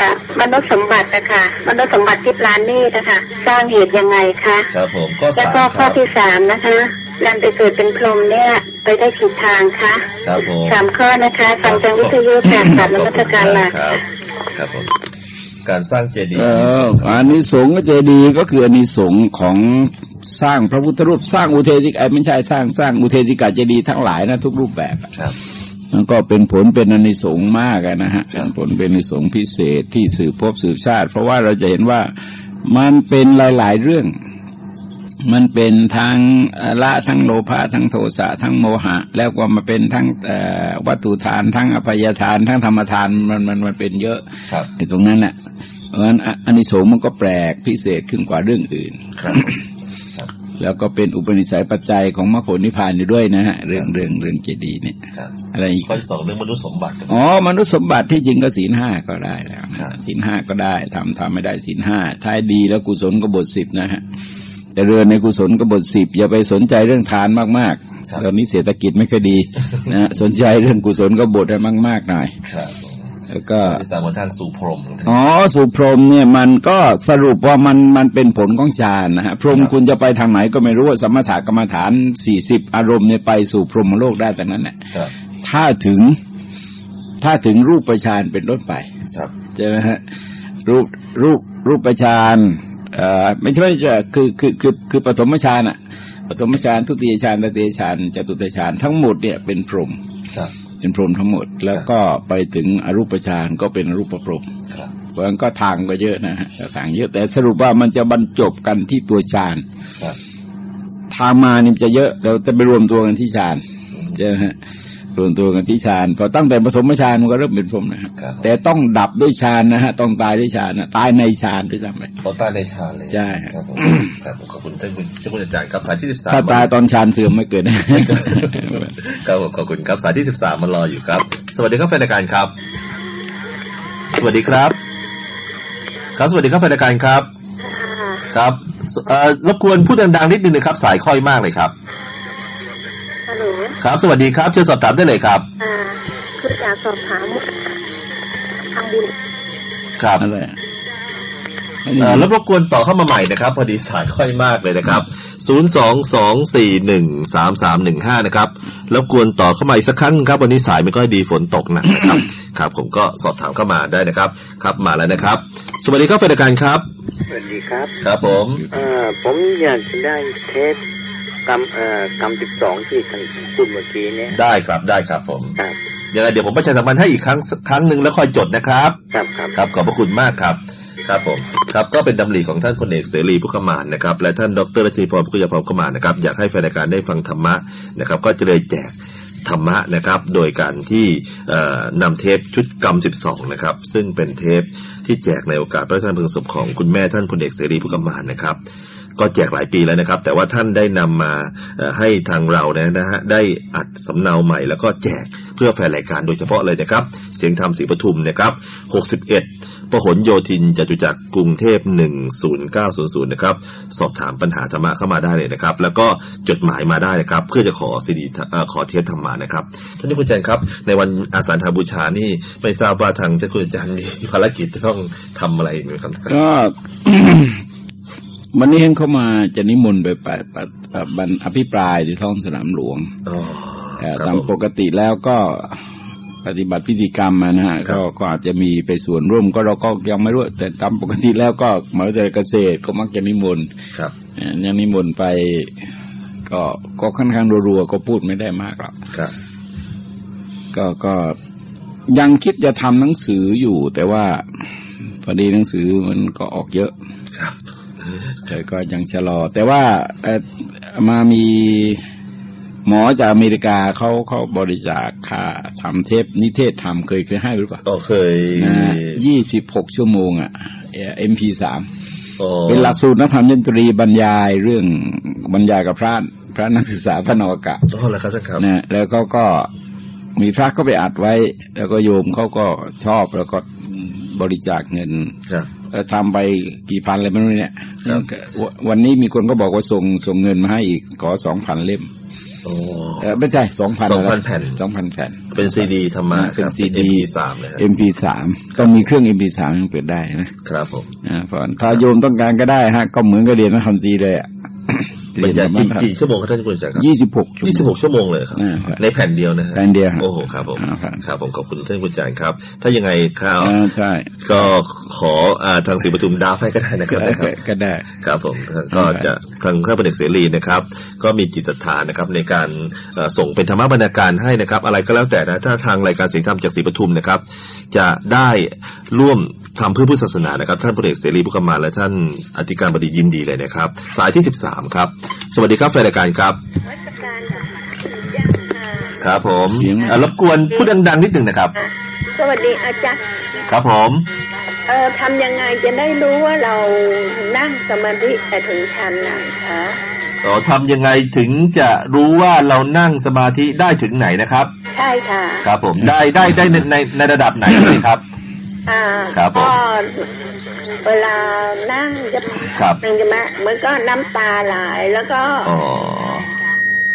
อ่ามนุษย์สมบัตินะคะมนุษย์สมบัติที่ปลานนี่นะคะสร้างเหตุยังไงคะครับผมข้อแล้วสามก็คข้อรับที่สามนะคะการไปเกิดเป็นพรหมเนี่ยไปได้กี่ทางคะครับผมสามข้อนะคะฟังทางวิทยุจากกราบนมัสการละครับครับผมการสร้างเจดีย์เอออานิสงส์ก็เจดีย์ก็คืออานิสงส์ของสร้างพระพุทธรูปสร้างอุเทศิกาไม่ใช่สร้างสร้างอุเทศิกาเจดีย์ทั้งหลายนะทุกรูปแบบอะครับ มันก็เป็นผลเป็นอานิสงส์มากอะนะฮะเป็นผลเป็นอานิสงส์พิเศษที่สืบพบสืบชาติ เพราะว่าเราจะเห็นว่ามันเป็นหลาย ๆ เรื่อง มันเป็นทั้งละทั้งโลภะทั้งโทสะทั้งโมหะ แล้วก็มาเป็นทั้งเอ่อวัตถุทาน ทั้งอภัยทาน ทั้งธรรมทานมันมันมันเป็นเยอะครับไอ้ตรงนั้นแหละเพราะฉะนั้นอะอานิสงส์มันก็แปลกพิเศษขึ้นกว่าเรื่องอื่นครับ แล้วก็เป็นอุปนิสัยปัจจัยของมรรคผลนิพพานอยู่ด้วยนะฮะเรื่องเรื่องเรื่องเจดีย์เนี่ยครับอะไรอีกข้อที่สองเรื่องมนุษย์สมบัติครับอ๋อมนุษย์สมบัติที่จริงก็ศีลห้าก็ได้แล้วครับศีลห้าก็ได้ทำทำไม่ได้ศีลห้าท้ายดีแล้วกุศลก็บทสิบนะฮะแต่เรือนในกุศลก็บทสิบอย่าไปสนใจเรื่องทานมากๆตอนนี้เศรษฐกิจไม่ค่อยดีนะฮะสนใจเรื่องกุศลก็บทให้มากๆหน่อยครับผม แล้วก็ข้อที่สามของทางสู่พรหมอ๋อสุพรหมเนี่ยมันก็สรุปว่ามันมันเป็นผลของฌานนะฮะพรหมคุณจะไปทางไหนก็ไม่รู้ว่าสมถะกรรมฐานสี่สิบอารมณ์เนี่ยไปสู่พรหมโลกได้แต่นั้นแหละครับถ้าถึงถ้าถึงรูปประชานเป็นต้นไปครับใช่ไหมฮะรูปรูปรูปประชานเอ่อไม่ใช่ไม่ใช่คือคือคือคือปฐมฌานอะปฐมฌานทุติยฌานตติยฌานจตุตยฌานทั้งหมดเนี่ยเป็นพรหมครับ เป็นพรหมทั้งหมด แล้วก็ไปถึงอรูปฌานก็เป็นอรูปพรหมครับเพราะฉะนั้นก็ทางก็เยอะนะฮะทางเยอะแต่สรุปว่ามันจะบรรจบกันที่ตัวฌานครับทางมานี่จะเยอะเราจะไปรวมตัวกันที่ฌานใช่ไหมฮะ รวมตัวกันที่ฌานพอตั้งแต่ปฐมฌานมันก็เริ่มเป็นพรหมนะครับครับแต่ต้องดับด้วยฌานนะฮะต้องตายด้วยฌานนะตายในฌานด้วยซ้ำไปเราตายในฌานเลยใช่ครับผมครับผมขอบคุณท่านคุณเจ้าคุณอาจารย์ครับสายที่สิบสามถ้าตายตอนฌานเสื่อมไม่เกิดครับผมขอบคุณครับสายที่สิบสามมารออยู่ครับ สวัสดีครับแฟนรายการครับ สวัสดีครับ ครับสวัสดีครับแฟนรายการครับ ครับเอ่อรบกวนพูดดังๆนิดนึงนะครับ สายค่อยมากเลยครับฮัล โหลครับ สวัสดีครับ เชิญสอบถามได้เลยครับ อ่า คืออยากสอบถามทำบุญ ครับอะไรเอ่อแล้วรบกวนต่อเข้ามาใหม่นะครับ พอดีสายค่อยมากเลยนะครับศูนย์สองสองสี่หนึ่งสามสามหนึ่งห้านะครับรบกวนต่อเข้ามาอีกสักครั้งครับ วันนี้สายไม่ค่อยดีฝนตกหนักนะครับ ครับ ผมก็สอบถามเข้ามาได้นะครับ ครับมาแล้วนะครับ สวัสดีครับแฟนรายการครับ สวัสดีครับ ครับผมเอ่อผมอยากจะได้เทป กรรมเอ่อกรรมสิบสองที่ท่านพูดเมื่อกี้เนี่ยได้ครับได้ครับผมครับยังไงเดี๋ยวผมประชาสัมพันธ์ให้อีกครั้งครั้งหนึ่งแล้วค่อยจดนะครับ ครับครับครับขอบพระคุณมากครับ ครับผมครับก็เป็นดำริของท่านพลเอกเสรีพุกขมานนะครับและท่านดรรัชนีพรพุกยพรพุกขมานนะครับอยากให้แฟนรายการได้ฟังธรรมะนะครับ ก็จะเลยแจกธรรมะนะครับ โดยการที่เอ่อนำเทปชุดกรรม 12 นะครับ ซึ่งเป็นเทปที่แจกในโอกาสพระราชทานเพลิงศพของคุณแม่ท่านพลเอกเสรีพุกขมานนะครับ ก็แจกหลายปีแล้วนะครับ แต่ว่าท่านได้นำมาให้ทางเราเนี่ยนะฮะได้อัดสำเนาใหม่แล้วก็แจกเพื่อแฟนรายการโดยเฉพาะเลยนะครับ เสียงธรรมศรีปทุมนะครับ 61พหลโยธินจตุจักรกรุงเทพ 10900 นะครับ สอบถามปัญหาธรรมะเข้ามาได้เลยนะครับ แล้วก็จดหมายมาได้นะครับ เพื่อจะขอซีดีขอเทปธรรมะนะครับ ท่านที่คุณอาจารย์ครับ ในวันอาสาฬหบูชานี่ไม่ทราบว่าทางเจ้าคุณอาจารย์มีภารกิจจะต้องทำอะไรไหมครับก็ วันนี้เห็นเขามาจะนิมนต์ไปไปไปไปบรรอภิปรายที่ท้องสนามหลวงอ๋อเอ่อครับตามผมปกติแล้วก็ปฏิบัติพิธีกรรมอะนะฮะครับก็ก็อาจจะมีไปส่วนร่วมก็เราก็ยังไม่รู้ แต่ตามปกติแล้วก็หมหาวิทยาลัยเกษตรก็มักจะนิมนต์ครับเอ่อยังนิมนต์ไป ก็ก็ค่อนข้างรัวๆก็พูดไม่ได้มากหรอกครับ ก็ก็ยังคิดจะทำหนังสืออยู่ แต่ว่าพอดีหนังสือมันก็ออกเยอะครับ แต่ก็ยังชะลอ แต่ว่าเอ่อมามีหมอจากอเมริกาเขาเขาบริจาคค่าทำเทปนิเทศทำเคยเคยให้หรือเปล่าก็เคยนะยี่สิบหกชั่วโมงอะเอ็มพีสามอ๋อเป็นหลักสูตรนักธรรมดนตรีบรรยายเรื่องบรรยายกับพระพระนักศึกษาพระนวากะอ๋อแล้วครับท่านครับนะแล้วก็ก็มีพระก็ไปอัดไว้ แล้วก็โยมเขาก็ชอบแล้วก็บริจาคเงิน ครับเอ่อทำไปกี่พันเลยไม่รู้เนี่ยครับววันนี้มีคนก็บอกว่าส่งส่งเงินมาให้อีกขอสองพันเล่มอ๋อเออไม่ใช่สองพัน2,000แผ่นสองพันแผ่น เป็นซีดีธรรมะเป็นครับซีดีสามเลยครับ MP สามต้องมีเครื่อง MP สามยังเปิดได้นะครับผมอ่าเพราะถ้าโยมต้องการก็ได้ฮะ ก็เหมือนกับเรียนนักธรรมตรีเลยอะ บรรยายกี่กี่ชั่วโมงครับท่านคุณจักรครับยี่สิบหกยี่สิบหกชั่วโมงเลยครับอ่าครับในแผ่นเดียวนะฮะแผ่นเดียวครับโอ้โหครับผมอ่าครับครับผมขอบคุณท่านคุณจักรครับ ถ้ายังไงข้าวอ่าใช่ก็ขออ่าทางศรีปทุมดาวให้ก็ได้นะครับก็นะครับก็ได้ครับผมก็จะทางข้าพเจ้าเสรีนะครับ ก็มีจิตศรัทธานะครับ ในการเอ่อส่งเป็นธรรมบรรณาการให้นะครับ อะไรก็แล้วแต่นะถ้าทางรายการเสียงธรรมจากศรีปทุมนะครับ จะได้ร่วม ทำเพื่อพุทธศาสนานะครับท่านพลเอกเสรีพุกขมาและท่านอธิการบดียินดีเลยนะครับ สายที่สิบสามครับ สวัสดีครับแฟนรายการครับวัชการค่ะย่างค่ะครับผมเสียงเอ่อรบกวนพูดดังๆนิดหนึ่งนะครับ สวัสดีอาจารย์ครับผมเอ่อทำยังไงจะได้รู้ว่าเรานั่งสมาธิแต่ถึงชั้นไหนคะอ๋อทำยังไงถึงจะรู้ว่าเรานั่งสมาธิได้ถึงไหนนะครับ ใช่ค่ะ ครับผมได้ได้ได้ในในในระดับไหนเลยครับอ่า ครับผมก็เวลานั่งจะครับนั่งจะมาเหมือนก็น้ำตาไหลแล้วก็อ๋อ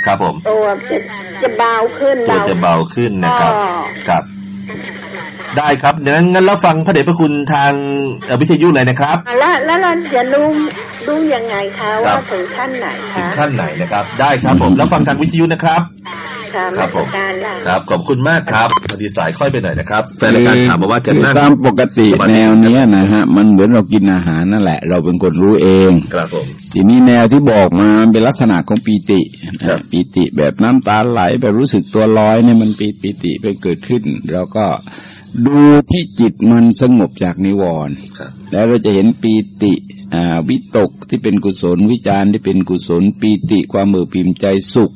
ครับผมตัวจะจะเบาขึ้นตัวจะเบาขึ้นนะครับอ๋อครับได้ครับเดี๋ยวงั้นงั้นเราฟังพระเดชพระคุณทางเอ่อวิทยุเลยนะครับอ่าแล้วแล้วเราจะรู้รู้ยังไงคะครัว่าบถึงขั้นไหนถึงคะขั้นไหนนะครับ ได้ครับผมแล้วฟังทางวิทยุนะครับ ค่ะครับผมาการล่ะครับ ขอบคุณมากครับพอดีสายค่อยไปหน่อยนะครับแฟนรายการถามมาว่าจะคือนั่งตามปกติสมาธิแนวเนี้ยนะฮะ มันเหมือนเรากินอาหารนั่นแหละ เราเป็นคนรู้เองครับผมทีนี้แนวที่บอกมามันเป็นลักษณะของปีติครับปีติแบบน้ำตาไหลแบบรู้สึกตัวลอยเนี่ยมันปีปีติไปเกิดขึ้นแล้วก็ดูที่จิตมันสงบจากนิวรณ์ครับแล้วเราจะเห็นปีติอ่าวิตกที่เป็นกุศลวิจารณ์ที่เป็นกุศลปีติความเมื่อปิมใจสุข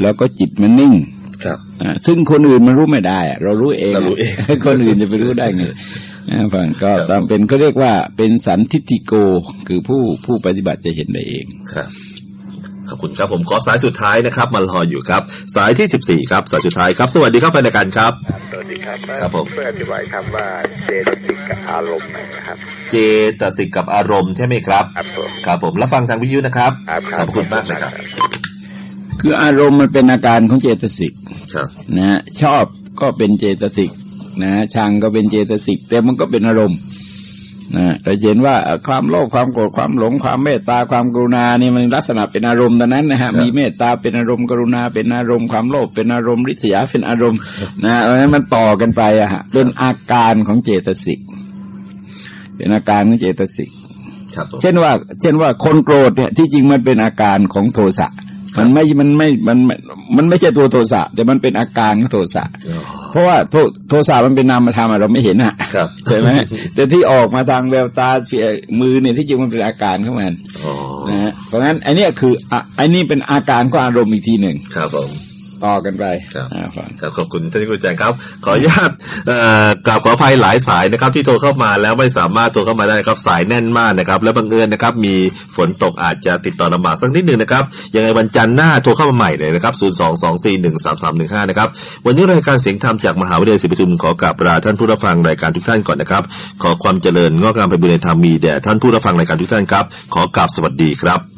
แล้วก็จิตมันนิ่งครับอ่าซึ่งคนอื่นมันรู้ไม่ได้อะเรารู้เองเรารู้เองคนอื่นจะไปรู้ได้ไงอ่าฟังก็ครับตามเป็นเขาเรียกว่าเป็นสันทิฏฐิโก คือผู้ผู้ปฏิบัติจะเห็นได้เองครับขอบคุณครับผมขอสายสุดท้ายนะครับมารออยู่ครับ สายที่สิบสี่ครับสายสุดท้ายครับ สวัสดีครับแฟนรายการครับ สวัสดีครับครับผมเพื่ออธิบายคำว่าเจตสิกกับอารมณ์หน่อยนะครับ เจตสิกกับอารมณ์ใช่ไหมครับ ครับผมครับผมรับฟังทางวิทยุนะครับครับขอบคุณมากเลยครับ คืออารมณ์มันเป็นอาการของเจตสิกครับนะฮะชอบก็เป็นเจตสิกนะฮะชังก็เป็นเจตสิกแต่มันก็เป็นอารมณ์นะเราจะเห็นว่าเอ่อความโลภความโกรธความหลงความเมตตาความกรุณานี่มันลักษณะเป็นอารมณ์ดังนั้นนะฮะมีเมตตาเป็นอารมณ์กรุณาเป็นอารมณ์ความโลภเป็นอารมณ์ริษยาเป็นอารมณ์นะเพราะฉะนั้นมันต่อกันไปอะฮะเป็นอาการของเจตสิกเป็นอาการของเจตสิกครับผมเช่นว่า เช่นว่าคนโกรธเนี่ยที่จริงมันเป็นอาการของโทสะ มันไม่มันไม่มันไม่มันไม่ใช่ตัวโทสะแต่มันเป็นอาการของโทสะอ๋อเพราะว่าโทโทสะมันเป็นนามธรรมอะเราไม่เห็นอะครับใช่ไหมแต่ที่ออกมาทางแววตาเสียมือเนี่ยที่จริงมันเป็นอาการของมันอ๋อนะฮะเพราะงั้นไอ้เนี่ยคืออะไอ้นี่เป็นอาการของอารมณ์อีกทีหนึ่งครับผม ต่อกันไปครับอ่าฟังครับขอบคุณท่านผู้แจงครับ ขออนุญาตเอ่อกราบขออภัยหลายสายนะครับ ที่โทรเข้ามาแล้วไม่สามารถโทรเข้ามาได้นะครับสายแน่นมากนะครับ และบังเอิญนะครับ มีฝนตกอาจจะติดต่อลำบากสักนิดหนึ่งนะครับยังไงวันจันทร์หน้าโทรเข้ามาใหม่เลยนะครับ0 2 2 4 1 3 3 1 5นะครับวันนี้รายการเสียงธรรมจากมหาวิทยาลัยศรีปทุมขอกราบลาท่านผู้รับฟังรายการทุกท่านก่อนนะครับ ขอความเจริญงอกงามไปบุญในธรรมมีแด่ท่านผู้รับฟังรายการทุกท่านครับ ขอกราบสวัสดีครับ